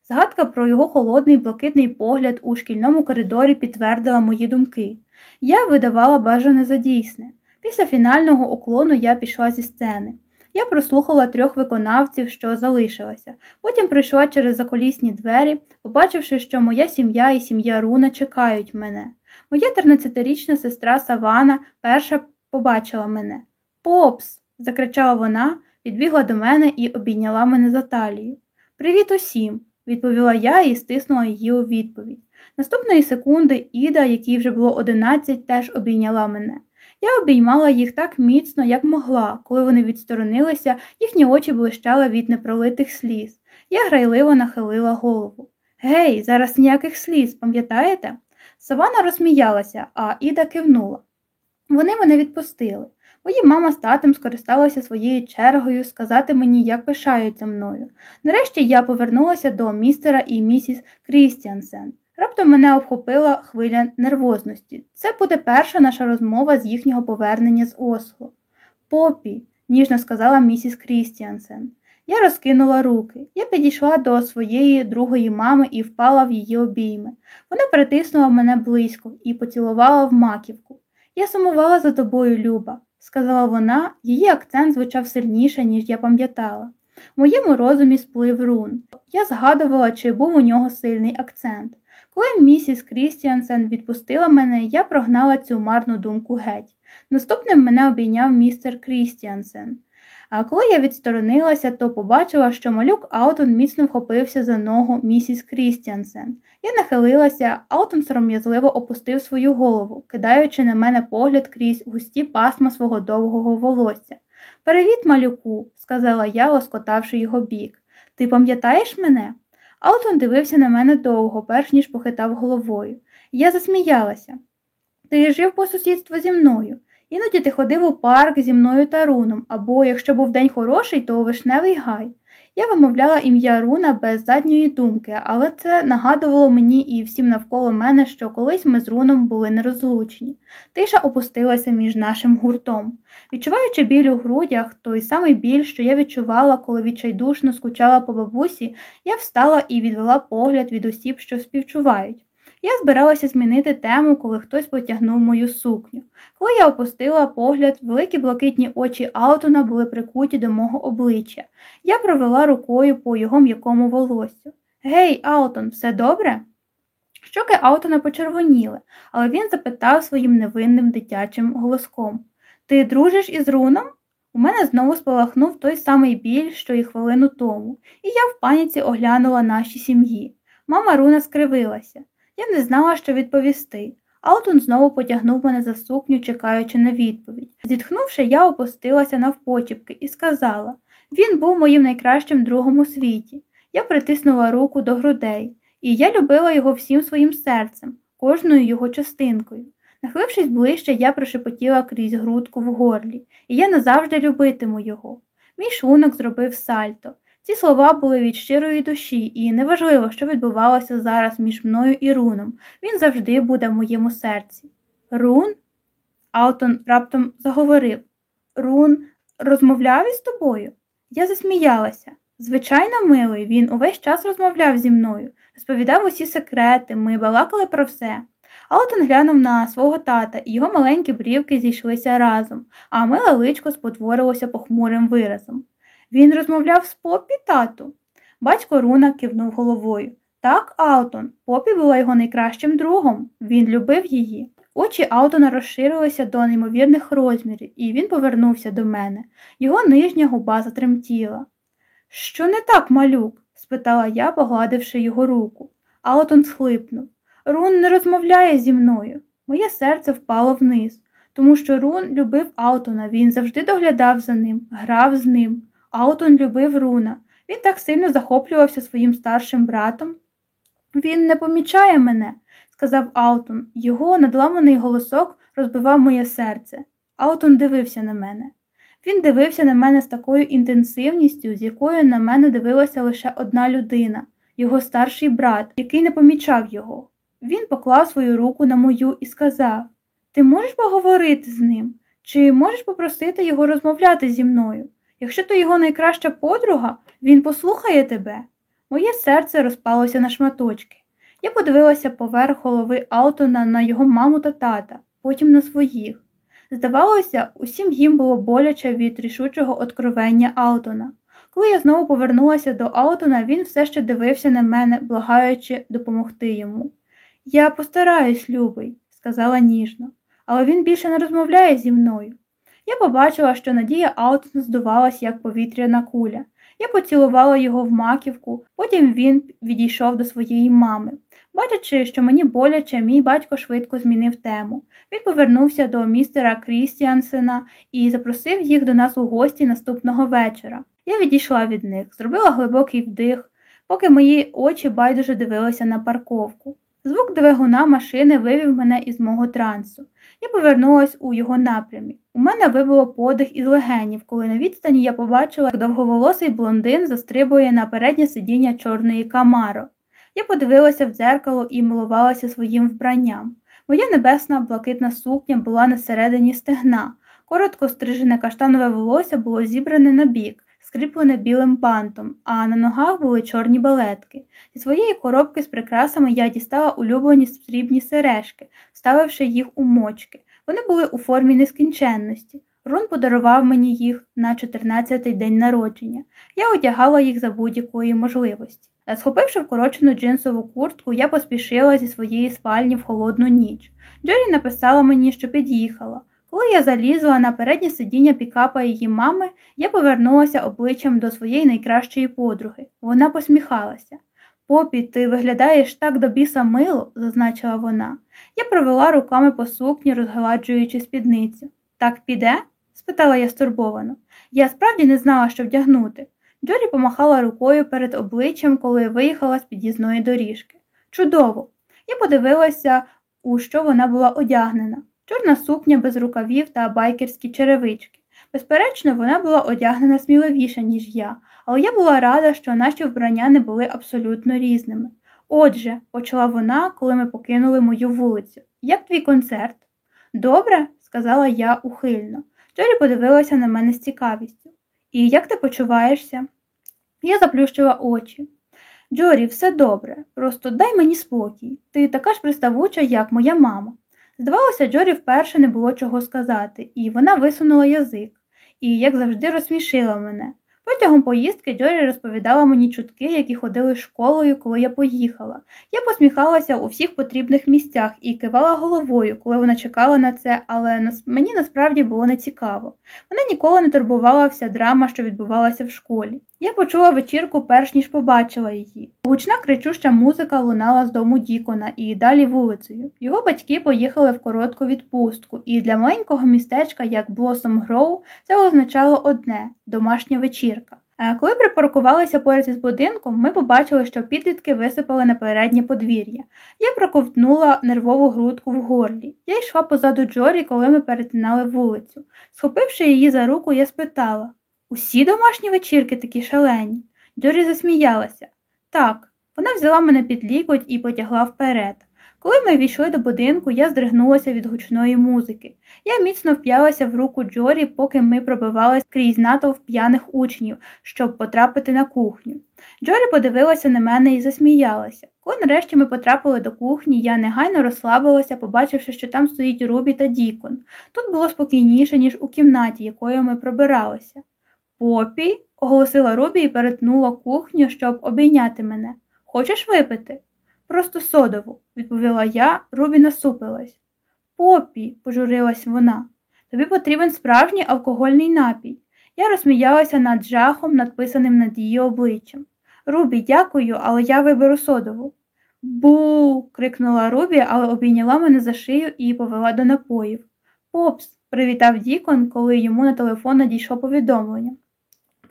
Згадка про його холодний блакитний погляд у шкільному коридорі підтвердила мої думки. Я видавала бажане за дійсне. Після фінального уклону я пішла зі сцени. Я прослухала трьох виконавців, що залишилася. Потім прийшла через заколісні двері, побачивши, що моя сім'я і сім'я Руна чекають мене. Моя 13-річна сестра Савана перша побачила мене. Попс. закричала вона, підбігла до мене і обійняла мене за талію. Привіт усім, відповіла я і стиснула її у відповідь. Наступної секунди Іда, якій вже було 11, теж обійняла мене. Я обіймала їх так міцно, як могла, коли вони відсторонилися, їхні очі блищали від непролитих сліз. Я грайливо нахилила голову. Гей, зараз ніяких сліз, пам'ятаєте? Савана розсміялася, а Іда кивнула. Вони мене відпустили. Мої мама з татом скористалися своєю чергою сказати мені, як пишаються мною. Нарешті я повернулася до містера і місіс Крістіансен. Раптом мене обхопила хвиля нервозності. Це буде перша наша розмова з їхнього повернення з Осло. Попі, ніжно сказала місіс Крістіансен. Я розкинула руки. Я підійшла до своєї другої мами і впала в її обійми. Вона притиснула мене близько і поцілувала в маківку. Я сумувала за тобою, Люба, сказала вона, її акцент звучав сильніше, ніж я пам'ятала. В моєму розумі сплив рун. Я згадувала, чи був у нього сильний акцент. Коли місіс Крістіансен відпустила мене, я прогнала цю марну думку геть. Наступним мене обійняв містер Крістіансен. А коли я відсторонилася, то побачила, що малюк Аутон міцно вхопився за ногу місіс Крістіансен. Я нахилилася, Аутон сором'язливо опустив свою голову, кидаючи на мене погляд крізь густі пасма свого довгого волосся. Привіт, малюку, сказала я, лоскотавши його бік. Ти пам'ятаєш мене? Аутон дивився на мене довго, перш ніж похитав головою. Я засміялася. Ти жив по сусідству зі мною. Іноді ти ходив у парк зі мною та руном, або, якщо був день хороший, то у вишневий гай. Я вимовляла ім'я Руна без задньої думки, але це нагадувало мені і всім навколо мене, що колись ми з руном були нерозлучні. Тиша опустилася між нашим гуртом. Відчуваючи біль у грудях, той самий біль, що я відчувала, коли відчайдушно скучала по бабусі, я встала і відвела погляд від осіб, що співчувають. Я збиралася змінити тему, коли хтось потягнув мою сукню. Коли я опустила погляд, великі блакитні очі Аутона були прикуті до мого обличчя. Я провела рукою по його м'якому волосю. Гей, Аутон, все добре? Щоки Аутона почервоніли, але він запитав своїм невинним дитячим голоском Ти дружиш із руном? У мене знову спалахнув той самий біль, що й хвилину тому, і я в паніці оглянула наші сім'ї. Мама Руна скривилася. Я не знала, що відповісти. Алтон знову потягнув мене за сукню, чекаючи на відповідь. Зітхнувши, я опустилася навпочіпки і сказала він був моїм найкращим другом у світі. Я притиснула руку до грудей, і я любила його всім своїм серцем, кожною його частинкою. Нахилившись ближче, я прошепотіла крізь грудку в горлі, і я назавжди любитиму його. Мій шлунок зробив сальто. Ці слова були від щирої душі, і неважливо, що відбувалося зараз між мною і руном, він завжди буде в моєму серці. Рун? Алтон раптом заговорив Рун розмовляв із тобою? Я засміялася. Звичайно, милий, він увесь час розмовляв зі мною, розповідав усі секрети, ми балакали про все. Алтон глянув на свого тата, і його маленькі брівки зійшлися разом, а миле личко спотворилося похмурим виразом. Він розмовляв з попі, тату. Батько Руна кивнув головою. Так, Алтон, попі була його найкращим другом. Він любив її. Очі Алтона розширилися до неймовірних розмірів, і він повернувся до мене. Його нижня губа затремтіла. Що не так, малюк? спитала я, погладивши його руку. Алтон схлипнув. Рун не розмовляє зі мною. Моє серце впало вниз, тому що Рун любив Алтона, він завжди доглядав за ним, грав з ним. Аутон любив Руна. Він так сильно захоплювався своїм старшим братом. Він не помічає мене, сказав Аутон. Його надламаний голосок розбивав моє серце. Аутон дивився на мене. Він дивився на мене з такою інтенсивністю, з якою на мене дивилася лише одна людина, його старший брат, який не помічав його. Він поклав свою руку на мою і сказав Ти можеш поговорити з ним? Чи можеш попросити його розмовляти зі мною? Якщо ти його найкраща подруга, він послухає тебе. Моє серце розпалося на шматочки. Я подивилася поверх голови Алтона на його маму та тата, потім на своїх. Здавалося, усім їм було боляче від рішучого откровення Алтона. Коли я знову повернулася до Алтона, він все ще дивився на мене, благаючи допомогти йому. Я постараюсь, любий, сказала ніжно, але він більше не розмовляє зі мною. Я побачила, що Надія Аутон здувалась, як повітряна куля. Я поцілувала його в маківку, потім він відійшов до своєї мами. Бачачи, що мені боляче, мій батько швидко змінив тему. Він повернувся до містера Крістіансена і запросив їх до нас у гості наступного вечора. Я відійшла від них, зробила глибокий вдих, поки мої очі байдуже дивилися на парковку. Звук двигуна машини вивів мене із мого трансу. Я повернулась у його напрямі. У мене вибило подих із легенів, коли на відстані я побачила, як довговолосий блондин застрибує на переднє сидіння чорної камаро. Я подивилася в дзеркало і милувалася своїм вбранням. Моя небесна блакитна сукня була на середині стегна. Коротко стрижене каштанове волосся було зібране на бік, скріплене білим бантом, а на ногах були чорні балетки. Зі своєї коробки з прикрасами я дістала улюблені срібні сережки, вставивши їх у мочки. Вони були у формі нескінченності. Рун подарував мені їх на 14-й день народження. Я одягала їх за будь-якої можливості. Схопивши вкорочену джинсову куртку, я поспішила зі своєї спальні в холодну ніч. Джорі написала мені, що під'їхала. Коли я залізла на переднє сидіння пікапа її мами, я повернулася обличчям до своєї найкращої подруги. Вона посміхалася. Попі, ти виглядаєш так до біса мило, зазначила вона. Я провела руками по сукні, розгладжуючи спідницю. Так піде? спитала я стурбовано. Я справді не знала, що вдягнути. Джорі помахала рукою перед обличчям, коли виїхала з під'їзної доріжки. Чудово! Я подивилася, у що вона була одягнена. Чорна сукня без рукавів та байкерські черевички. Безперечно, вона була одягнена сміливіше, ніж я, але я була рада, що наші вбрання не були абсолютно різними. Отже, почала вона, коли ми покинули мою вулицю. Як твій концерт? Добре, сказала я ухильно. Джорі подивилася на мене з цікавістю. І як ти почуваєшся? Я заплющила очі. Джорі, все добре, просто дай мені спокій. Ти така ж приставуча, як моя мама. Здавалося, Джорі вперше не було чого сказати, і вона висунула язик і, як завжди, розсмішила мене. Протягом поїздки Джорі розповідала мені чутки, які ходили школою, коли я поїхала. Я посміхалася у всіх потрібних місцях і кивала головою, коли вона чекала на це, але мені насправді було нецікаво. Мене ніколи не турбувала вся драма, що відбувалася в школі. Я почула вечірку, перш ніж побачила її. Гучна кричуща музика лунала з дому Дікона і далі вулицею. Його батьки поїхали в коротку відпустку, і для маленького містечка, як Блосом Гроу, це означало одне домашня вечірка. Е, коли припаркувалися поряд із будинком, ми побачили, що підлітки висипали на переднє подвір'я. Я проковтнула нервову грудку в горлі. Я йшла позаду Джорі, коли ми перетинали вулицю. Схопивши її за руку, я спитала Усі домашні вечірки такі шалені. Джорі засміялася. Так, вона взяла мене під лікоть і потягла вперед. Коли ми війшли до будинку, я здригнулася від гучної музики. Я міцно вп'ялася в руку Джорі, поки ми пробивалися крізь натовп п'яних учнів, щоб потрапити на кухню. Джорі подивилася на мене і засміялася. Коли нарешті ми потрапили до кухні, я негайно розслабилася, побачивши, що там стоїть Рубі та Дікон. Тут було спокійніше, ніж у кімнаті, якою ми пробиралися. Попі, оголосила Рубі і перетнула кухню, щоб обійняти мене. Хочеш випити? Просто содову, відповіла я, Рубі насупилась. Попі, пожурилась вона, тобі потрібен справжній алкогольний напій. Я розсміялася над жахом, надписаним над її обличчям. Рубі, дякую, але я виберу содову. Бу. крикнула Рубі, але обійняла мене за шию і повела до напоїв. Попс, привітав Дікон, коли йому на телефон надійшло повідомлення.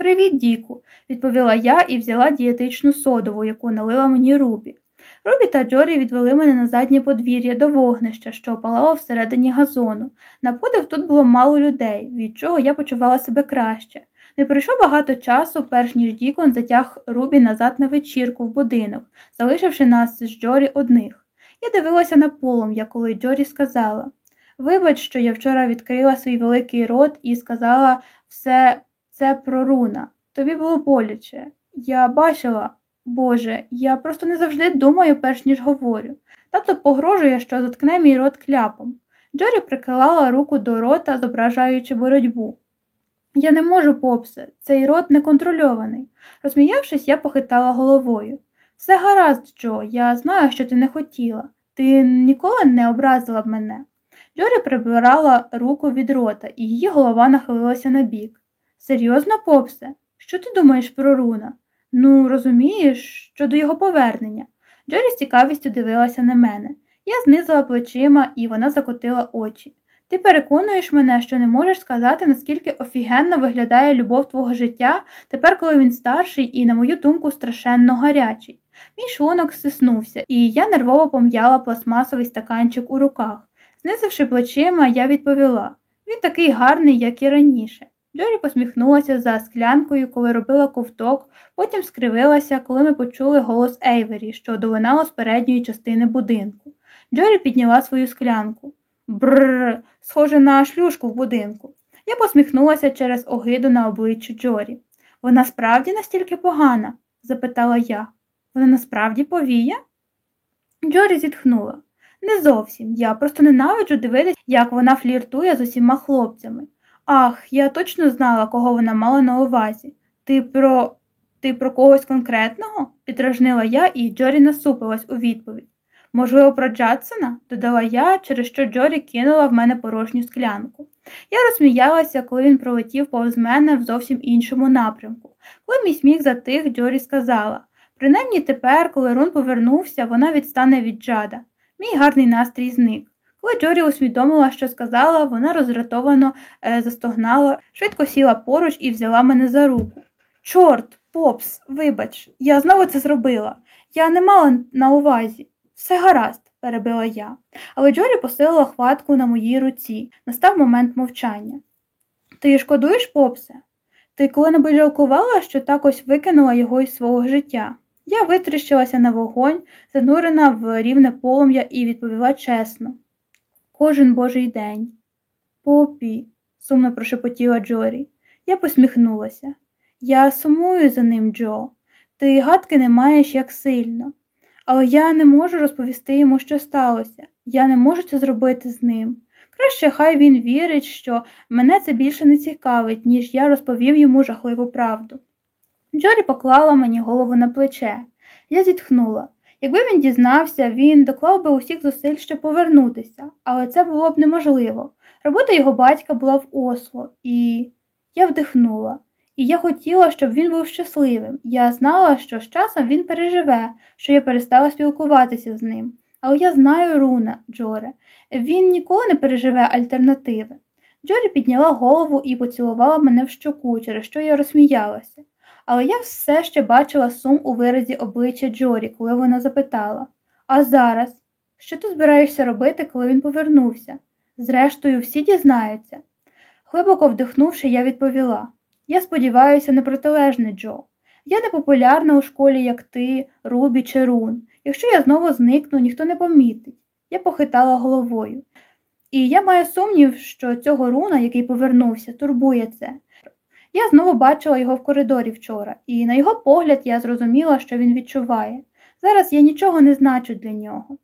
Привіт, Діку, відповіла я і взяла дієтичну содову, яку налила мені Рубі. Рубі та Джорі відвели мене на заднє подвір'я до вогнища, що опалало всередині газону. На подив тут було мало людей, від чого я почувала себе краще. Не пройшло багато часу, перш ніж Дікон затяг Рубі назад на вечірку в будинок, залишивши нас з Джорі одних. Я дивилася на полум'я, коли Джорі сказала Вибач, що я вчора відкрила свій великий рот і сказала все це про. Тобі було боляче. Я бачила, Боже, я просто не завжди думаю, перш ніж говорю. Тато погрожує, що заткне мій рот кляпом. Джорі прикладала руку до рота, зображаючи боротьбу. Я не можу, попсе, цей рот неконтрольований. Розсміявшись, я похитала головою. Все гаразд, Джо, я знаю, що ти не хотіла. Ти ніколи не образила б мене. Джорі прибирала руку від рота, і її голова нахилилася на бік. Серйозно, попсе, що ти думаєш про руна? Ну, розумієш, щодо його повернення. Джорі з цікавістю дивилася на мене. Я знизила плечима, і вона закотила очі. Ти переконуєш мене, що не можеш сказати, наскільки офігенно виглядає любов твого життя тепер, коли він старший і, на мою думку, страшенно гарячий. Мій шлунок стиснувся, і я нервово пом'яла пластмасовий стаканчик у руках. Знизивши плечима, я відповіла він такий гарний, як і раніше. Джорі посміхнулася за склянкою, коли робила ковток, потім скривилася, коли ми почули голос Ейвері, що долинало з передньої частини будинку. Джорі підняла свою склянку. Бррр, схоже на шлюшку в будинку. Я посміхнулася через огиду на обличчі Джорі. Вона справді настільки погана? запитала я. Вона насправді повіє? Джорі зітхнула. Не зовсім. Я просто ненавиджу дивитися, як вона фліртує з усіма хлопцями. Ах, я точно знала, кого вона мала на увазі. Ти про ти про когось конкретного? підражнила я, і Джорі насупилась у відповідь. Можливо, про Джадсона? додала я, через що Джорі кинула в мене порожню склянку. Я розсміялася, коли він пролетів повз мене в зовсім іншому напрямку. Коли мій сміх затих, Джорі сказала принаймні тепер, коли Рун повернувся, вона відстане від Джада. Мій гарний настрій зник. Коли Джорі усвідомила, що сказала, вона роздратовано е, застогнала, швидко сіла поруч і взяла мене за руку. Чорт, Попс, вибач, я знову це зробила. Я не мала на увазі. Все гаразд, перебила я. Але Джорі посилила хватку на моїй руці. Настав момент мовчання. Ти шкодуєш, Попсе? Ти коли-небудь жалкувала, що так ось викинула його із свого життя? Я витріщилася на вогонь, занурена в рівне полум'я і відповіла чесно. Кожен божий день. Попі, сумно прошепотіла Джорі. Я посміхнулася. Я сумую за ним, Джо. Ти гадки не маєш як сильно. Але я не можу розповісти йому, що сталося. Я не можу це зробити з ним. Краще хай він вірить, що мене це більше не цікавить, ніж я розповів йому жахливу правду. Джорі поклала мені голову на плече. Я зітхнула. Якби він дізнався, він доклав би усіх зусиль, щоб повернутися, але це було б неможливо. Робота його батька була в Осло, і я вдихнула. І я хотіла, щоб він був щасливим. Я знала, що з часом він переживе, що я перестала спілкуватися з ним. Але я знаю Руна, Джоре, він ніколи не переживе альтернативи. Джорі підняла голову і поцілувала мене в щоку, через що я розсміялася. Але я все ще бачила сум у виразі обличчя Джорі, коли вона запитала А зараз, що ти збираєшся робити, коли він повернувся? Зрештою, всі дізнаються. Глибоко вдихнувши, я відповіла Я сподіваюся на протилежне, Джо. Я не популярна у школі, як ти, Рубі чи Рун. Якщо я знову зникну, ніхто не помітить. Я похитала головою. І я маю сумнів, що цього руна, який повернувся, турбує це. Я знову бачила його в коридорі вчора, і на його погляд я зрозуміла, що він відчуває. Зараз я нічого не значу для нього.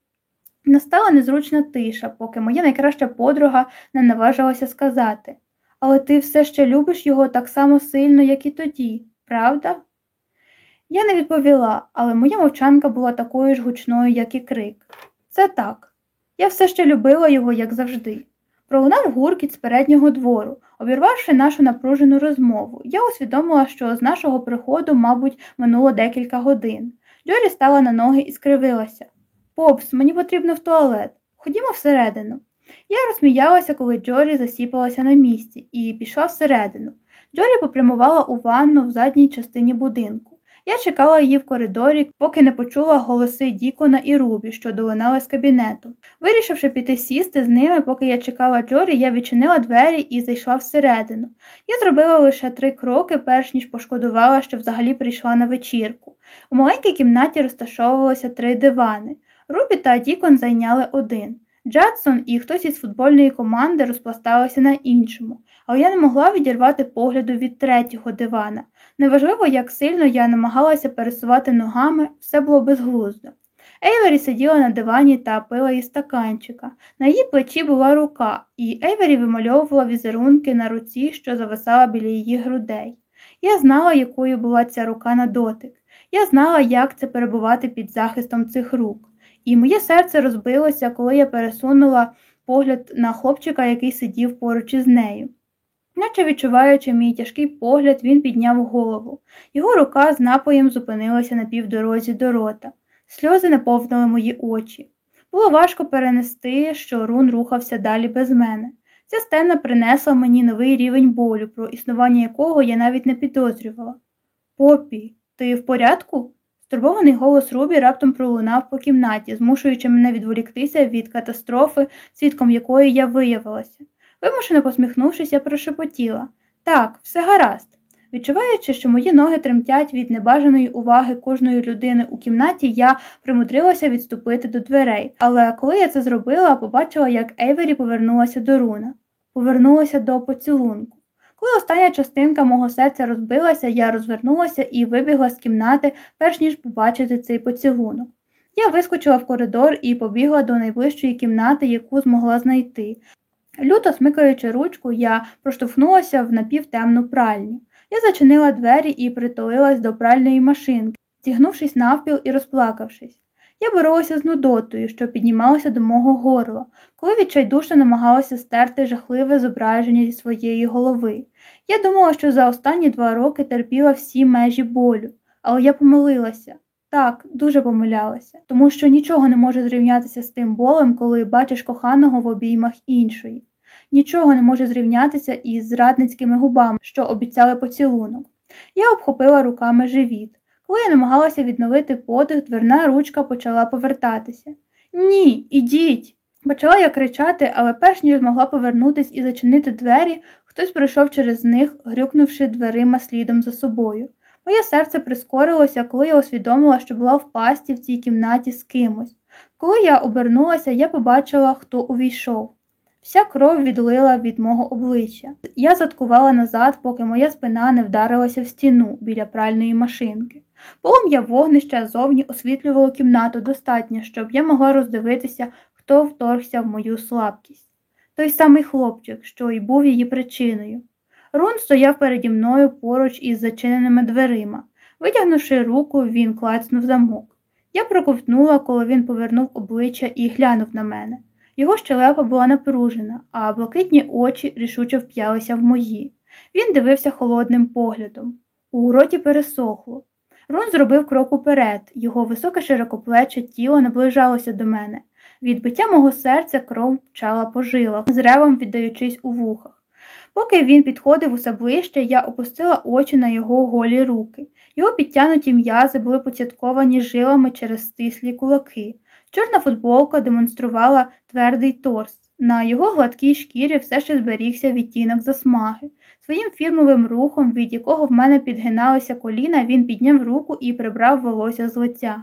Настала незручна тиша, поки моя найкраща подруга не наважилася сказати Але ти все ще любиш його так само сильно, як і тоді, правда? Я не відповіла, але моя мовчанка була такою ж гучною, як і крик. Це так. Я все ще любила його, як завжди. Пролунав гуркіт з переднього двору. Обірвавши нашу напружену розмову, я усвідомила, що з нашого приходу, мабуть, минуло декілька годин. Джорі стала на ноги і скривилася. Попс, мені потрібно в туалет. Ходімо всередину. Я розсміялася, коли Джорі засіпалася на місці, і пішла всередину. Джорі попрямувала у ванну в задній частині будинку. Я чекала її в коридорі, поки не почула голоси Дікона і Рубі, що долинали з кабінету. Вирішивши піти сісти з ними, поки я чекала Джорі, я відчинила двері і зайшла всередину. Я зробила лише три кроки, перш ніж пошкодувала, що взагалі прийшла на вечірку. У маленькій кімнаті розташовувалося три дивани. Рубі та Дікон зайняли один. Джадсон і хтось із футбольної команди розпласталися на іншому, але я не могла відірвати погляду від третього дивана. Неважливо, як сильно я намагалася пересувати ногами, все було безглуздо. Ейвері сиділа на дивані та пила із стаканчика. На її плечі була рука, і Ейвері вимальовувала візерунки на руці, що зависала біля її грудей. Я знала, якою була ця рука на дотик. Я знала, як це перебувати під захистом цих рук. І моє серце розбилося, коли я пересунула погляд на хлопчика, який сидів поруч із нею. Наче відчуваючи мій тяжкий погляд, він підняв голову. Його рука з напоєм зупинилася на півдорозі до рота. Сльози наповнили мої очі. Було важко перенести, що Рун рухався далі без мене. Ця сцена принесла мені новий рівень болю, про існування якого я навіть не підозрювала. Попі, ти в порядку? Стурбований голос Рубі раптом пролунав по кімнаті, змушуючи мене відволіктися від катастрофи, свідком якої я виявилася. Вимушено посміхнувшись, я прошепотіла так, все гаразд. Відчуваючи, що мої ноги тремтять від небажаної уваги кожної людини у кімнаті, я примудрилася відступити до дверей. Але коли я це зробила, побачила, як Ейвері повернулася до руна, повернулася до поцілунку. Коли остання частинка мого серця розбилася, я розвернулася і вибігла з кімнати, перш ніж побачити цей поцілунок. Я вискочила в коридор і побігла до найближчої кімнати, яку змогла знайти. Люто смикаючи ручку, я проштовхнулася в напівтемну пральню. Я зачинила двері і притулилась до пральної машинки, зігнувшись навпіл і розплакавшись. Я боролася з нудотою, що піднімалася до мого горла, коли відчайдушно намагалася стерти жахливе зображення зі своєї голови. Я думала, що за останні два роки терпіла всі межі болю, але я помилилася. Так, дуже помилялася, тому що нічого не може зрівнятися з тим болем, коли бачиш коханого в обіймах іншої. Нічого не може зрівнятися із зрадницькими губами, що обіцяли поцілунок. Я обхопила руками живіт. Коли я намагалася відновити подих, дверна ручка почала повертатися. Ні, ідіть. Почала я кричати, але перш ніж змогла повернутись і зачинити двері, хтось пройшов через них, грюкнувши дверима слідом за собою. Моє серце прискорилося, коли я усвідомила, що була в пасті в цій кімнаті з кимось. Коли я обернулася, я побачила, хто увійшов. Вся кров відлила від мого обличчя. Я заткувала назад, поки моя спина не вдарилася в стіну біля пральної машинки. Полум'я вогнища зовні освітлювало кімнату достатньо, щоб я могла роздивитися, хто вторгся в мою слабкість. Той самий хлопчик, що й був її причиною. Рун стояв переді мною поруч із зачиненими дверима. Витягнувши руку, він клацнув замок. Я проковтнула, коли він повернув обличчя і глянув на мене. Його щелепа була напружена, а блакитні очі рішуче вп'ялися в мої. Він дивився холодним поглядом. У роті пересохло. Рун зробив крок уперед, його високе широкоплече тіло наближалося до мене. Від биття мого серця кров пчала по жилах, з ревом віддаючись у вухах. Поки він підходив усе ближче, я опустила очі на його голі руки. Його підтянуті м'язи були поцятковані жилами через стислі кулаки. Чорна футболка демонструвала твердий торс. На його гладкій шкірі все ще зберігся відтінок засмаги. Своїм фірмовим рухом, від якого в мене підгиналися коліна, він підняв руку і прибрав волосся з лиця.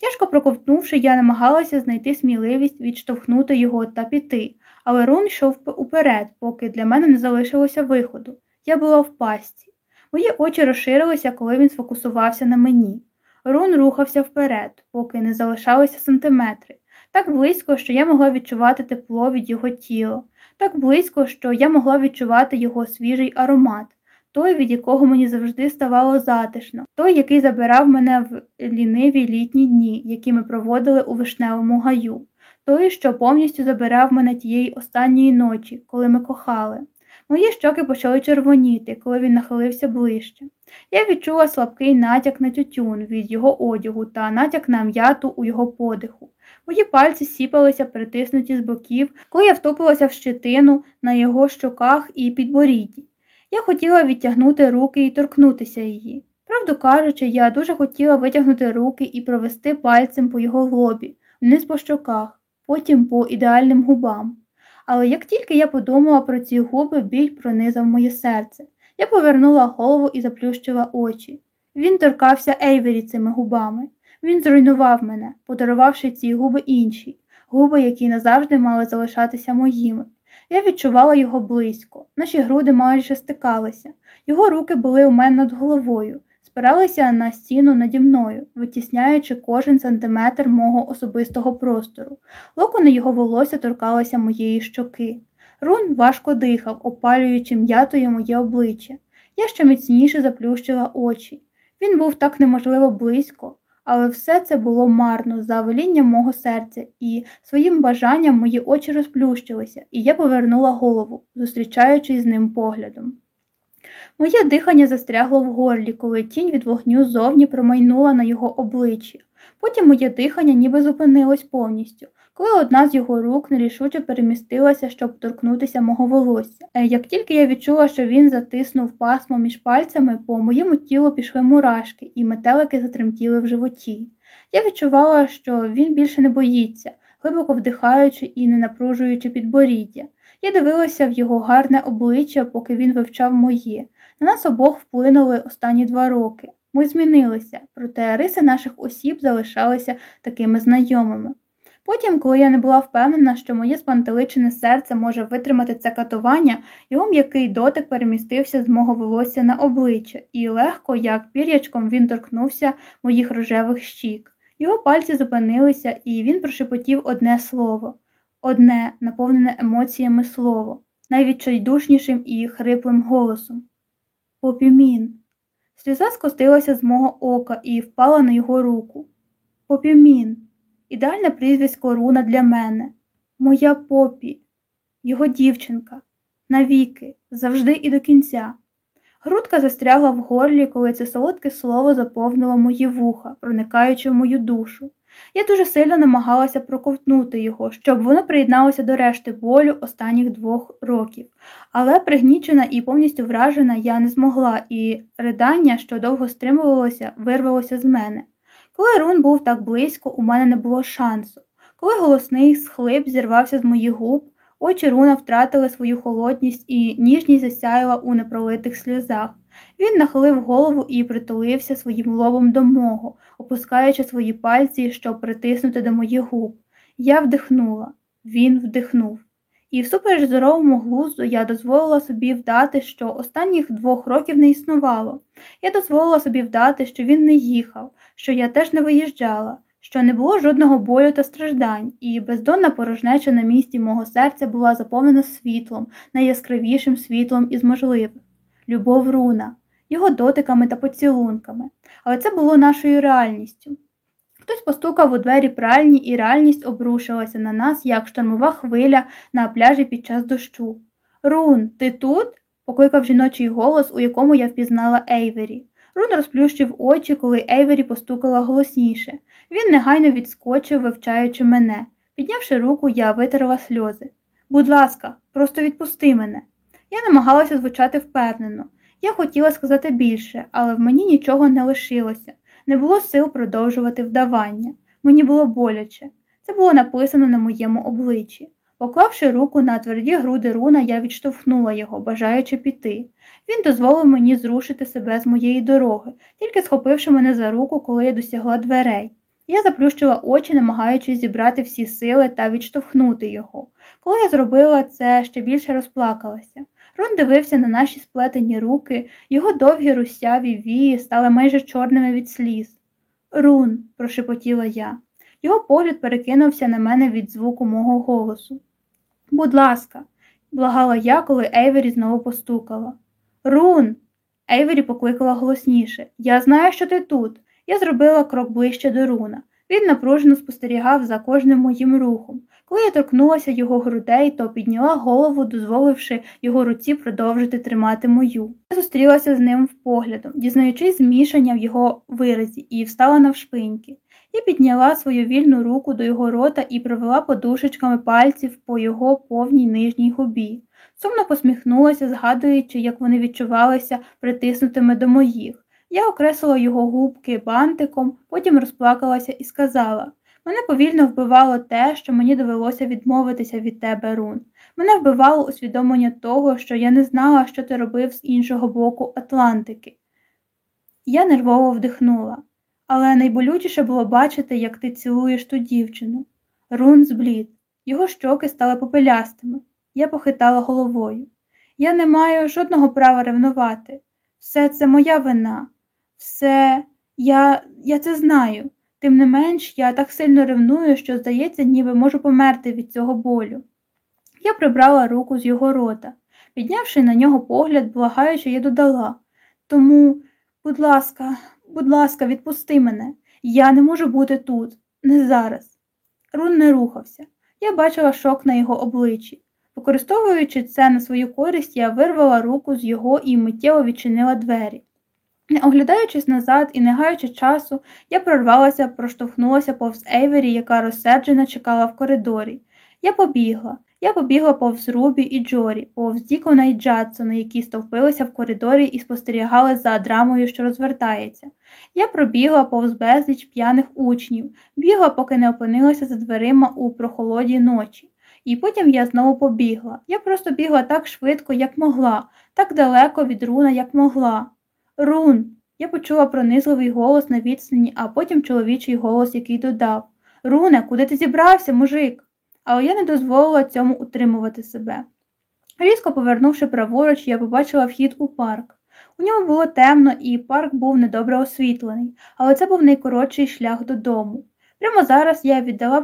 Тяжко проковтнувши, я намагалася знайти сміливість відштовхнути його та піти, але Рун йшов уперед, поки для мене не залишилося виходу. Я була в пасті. Мої очі розширилися, коли він сфокусувався на мені. Рун рухався вперед, поки не залишалися сантиметри, так близько, що я могла відчувати тепло від його тіла, так близько, що я могла відчувати його свіжий аромат, той, від якого мені завжди ставало затишно, той, який забирав мене в ліниві літні дні, які ми проводили у вишневому гаю, той, що повністю забирав мене тієї останньої ночі, коли ми кохали. Мої щоки почали червоніти, коли він нахилився ближче. Я відчула слабкий натяк на тютюн від його одягу та натяк на м'яту у його подиху. Мої пальці сіпалися, притиснуті з боків, коли я втопилася в щетину на його щоках і підборідді. Я хотіла відтягнути руки і торкнутися її. Правду кажучи, я дуже хотіла витягнути руки і провести пальцем по його лобі, вниз по щоках, потім по ідеальним губам. Але як тільки я подумала про ці губи, біль пронизав моє серце. Я повернула голову і заплющила очі. Він торкався Ейвері цими губами. Він зруйнував мене, подарувавши ці губи іншій, губи, які назавжди мали залишатися моїми. Я відчувала його близько, наші груди майже стикалися, його руки були у мене над головою, спиралися на стіну наді мною, витісняючи кожен сантиметр мого особистого простору. Локони його волосся торкалися моєї щоки. Рун важко дихав, опалюючи м'ятою моє обличчя. Я ще міцніше заплющила очі. Він був так неможливо близько, але все це було марно за велінням мого серця, і своїм бажанням мої очі розплющилися, і я повернула голову, зустрічаючись з ним поглядом. Моє дихання застрягло в горлі, коли тінь від вогню зовні промайнула на його обличчі. Потім моє дихання ніби зупинилось повністю, коли одна з його рук нерішуче перемістилася, щоб торкнутися мого волосся. Е, як тільки я відчула, що він затиснув пасмо між пальцями, по моєму тілу пішли мурашки, і метелики затремтіли в животі. Я відчувала, що він більше не боїться, глибоко вдихаючи і не напружуючи підборіддя. Я дивилася в його гарне обличчя, поки він вивчав моє. На нас обох вплинули останні два роки. Ми змінилися, проте риси наших осіб залишалися такими знайомими. Потім, коли я не була впевнена, що моє спантеличене серце може витримати це катування, його м'який дотик перемістився з мого волосся на обличчя, і легко, як пір'ячком, він торкнувся моїх рожевих щік. Його пальці зупинилися, і він прошепотів одне слово, одне, наповнене емоціями слово, найвідчайдушнішим і хриплим голосом. Попімін. Сльоза скостилася з мого ока і впала на його руку. Попімін. Ідеальне прізвисько руна для мене, моя попі, його дівчинка, навіки, завжди і до кінця. Грудка застрягла в горлі, коли це солодке слово заповнило мої вуха, проникаючи в мою душу. Я дуже сильно намагалася проковтнути його, щоб воно приєдналося до решти болю останніх двох років, але пригнічена і повністю вражена я не змогла, і ридання, що довго стримувалося, вирвалося з мене. Коли Рун був так близько, у мене не було шансу. Коли голосний схлип зірвався з моїх губ, очі Руна втратили свою холодність і ніжність засяяла у непролитих сльозах. Він нахилив голову і притулився своїм лобом до мого, опускаючи свої пальці, щоб притиснути до моїх губ. Я вдихнула, він вдихнув. І всупереч здоровому глузду я дозволила собі вдати, що останніх двох років не існувало. Я дозволила собі вдати, що він не їхав, що я теж не виїжджала, що не було жодного болю та страждань, і бездонна порожнеча на місці мого серця була заповнена світлом, найяскравішим світлом із можливих любов руна, його дотиками та поцілунками. Але це було нашою реальністю. Хтось постукав у двері пральні, і реальність обрушилася на нас, як штормова хвиля на пляжі під час дощу. Рун, ти тут? покликав жіночий голос, у якому я впізнала Ейвері. Рун розплющив очі, коли Ейвері постукала голосніше. Він негайно відскочив, вивчаючи мене. Піднявши руку, я витерла сльози. Будь ласка, просто відпусти мене. Я намагалася звучати впевнено. Я хотіла сказати більше, але в мені нічого не лишилося. Не було сил продовжувати вдавання. Мені було боляче. Це було написано на моєму обличчі. Поклавши руку на тверді груди руна, я відштовхнула його, бажаючи піти. Він дозволив мені зрушити себе з моєї дороги, тільки схопивши мене за руку, коли я досягла дверей. Я заплющила очі, намагаючись зібрати всі сили та відштовхнути його. Коли я зробила це, ще більше розплакалася. Рун дивився на наші сплетені руки, його довгі русяві вії стали майже чорними від сліз. Рун, прошепотіла я. Його погляд перекинувся на мене від звуку мого голосу. Будь ласка, благала я, коли Ейвері знову постукала. Рун. Ейвері покликала голосніше. Я знаю, що ти тут. Я зробила крок ближче до руна. Він напружено спостерігав за кожним моїм рухом. Коли я торкнулася його грудей, то підняла голову, дозволивши його руці продовжити тримати мою. Я зустрілася з ним в поглядом, дізнаючись змішання в його виразі, і встала навшпиньки. Я підняла свою вільну руку до його рота і провела подушечками пальців по його повній нижній губі. Сумно посміхнулася, згадуючи, як вони відчувалися притиснутими до моїх. Я окреслила його губки бантиком, потім розплакалася і сказала Мене повільно вбивало те, що мені довелося відмовитися від тебе, Рун. Мене вбивало усвідомлення того, що я не знала, що ти робив з іншого боку Атлантики. Я нервово вдихнула, але найболючіше було бачити, як ти цілуєш ту дівчину. Рун зблід. Його щоки стали попелястими. Я похитала головою. Я не маю жодного права ревнувати. Все це моя вина. Все, я, я це знаю. Тим не менш, я так сильно ревную, що, здається, ніби можу померти від цього болю. Я прибрала руку з його рота. Піднявши на нього погляд, благаючи, я додала Тому, будь ласка, будь ласка, відпусти мене. Я не можу бути тут, не зараз. Рун не рухався. Я бачила шок на його обличчі. Використовуючи це на свою користь, я вирвала руку з його і миттєво відчинила двері. Не оглядаючись назад і не гаючи часу, я прорвалася, проштовхнулася повз Ейвері, яка розсерджена чекала в коридорі. Я побігла. Я побігла повз Рубі і Джорі, повз Дікона і Джадсона, які стовпилися в коридорі і спостерігали за драмою, що розвертається. Я пробігла повз безліч п'яних учнів, бігла, поки не опинилася за дверима у прохолоді ночі. І потім я знову побігла. Я просто бігла так швидко, як могла, так далеко від руна, як могла. Рун. Я почула пронизливий голос на відстані, а потім чоловічий голос, який додав Руне, куди ти зібрався, мужик? Але я не дозволила цьому утримувати себе. Різко повернувши праворуч, я побачила вхід у парк. У ньому було темно, і парк був недобре освітлений, але це був найкоротший шлях додому. Прямо зараз я віддала б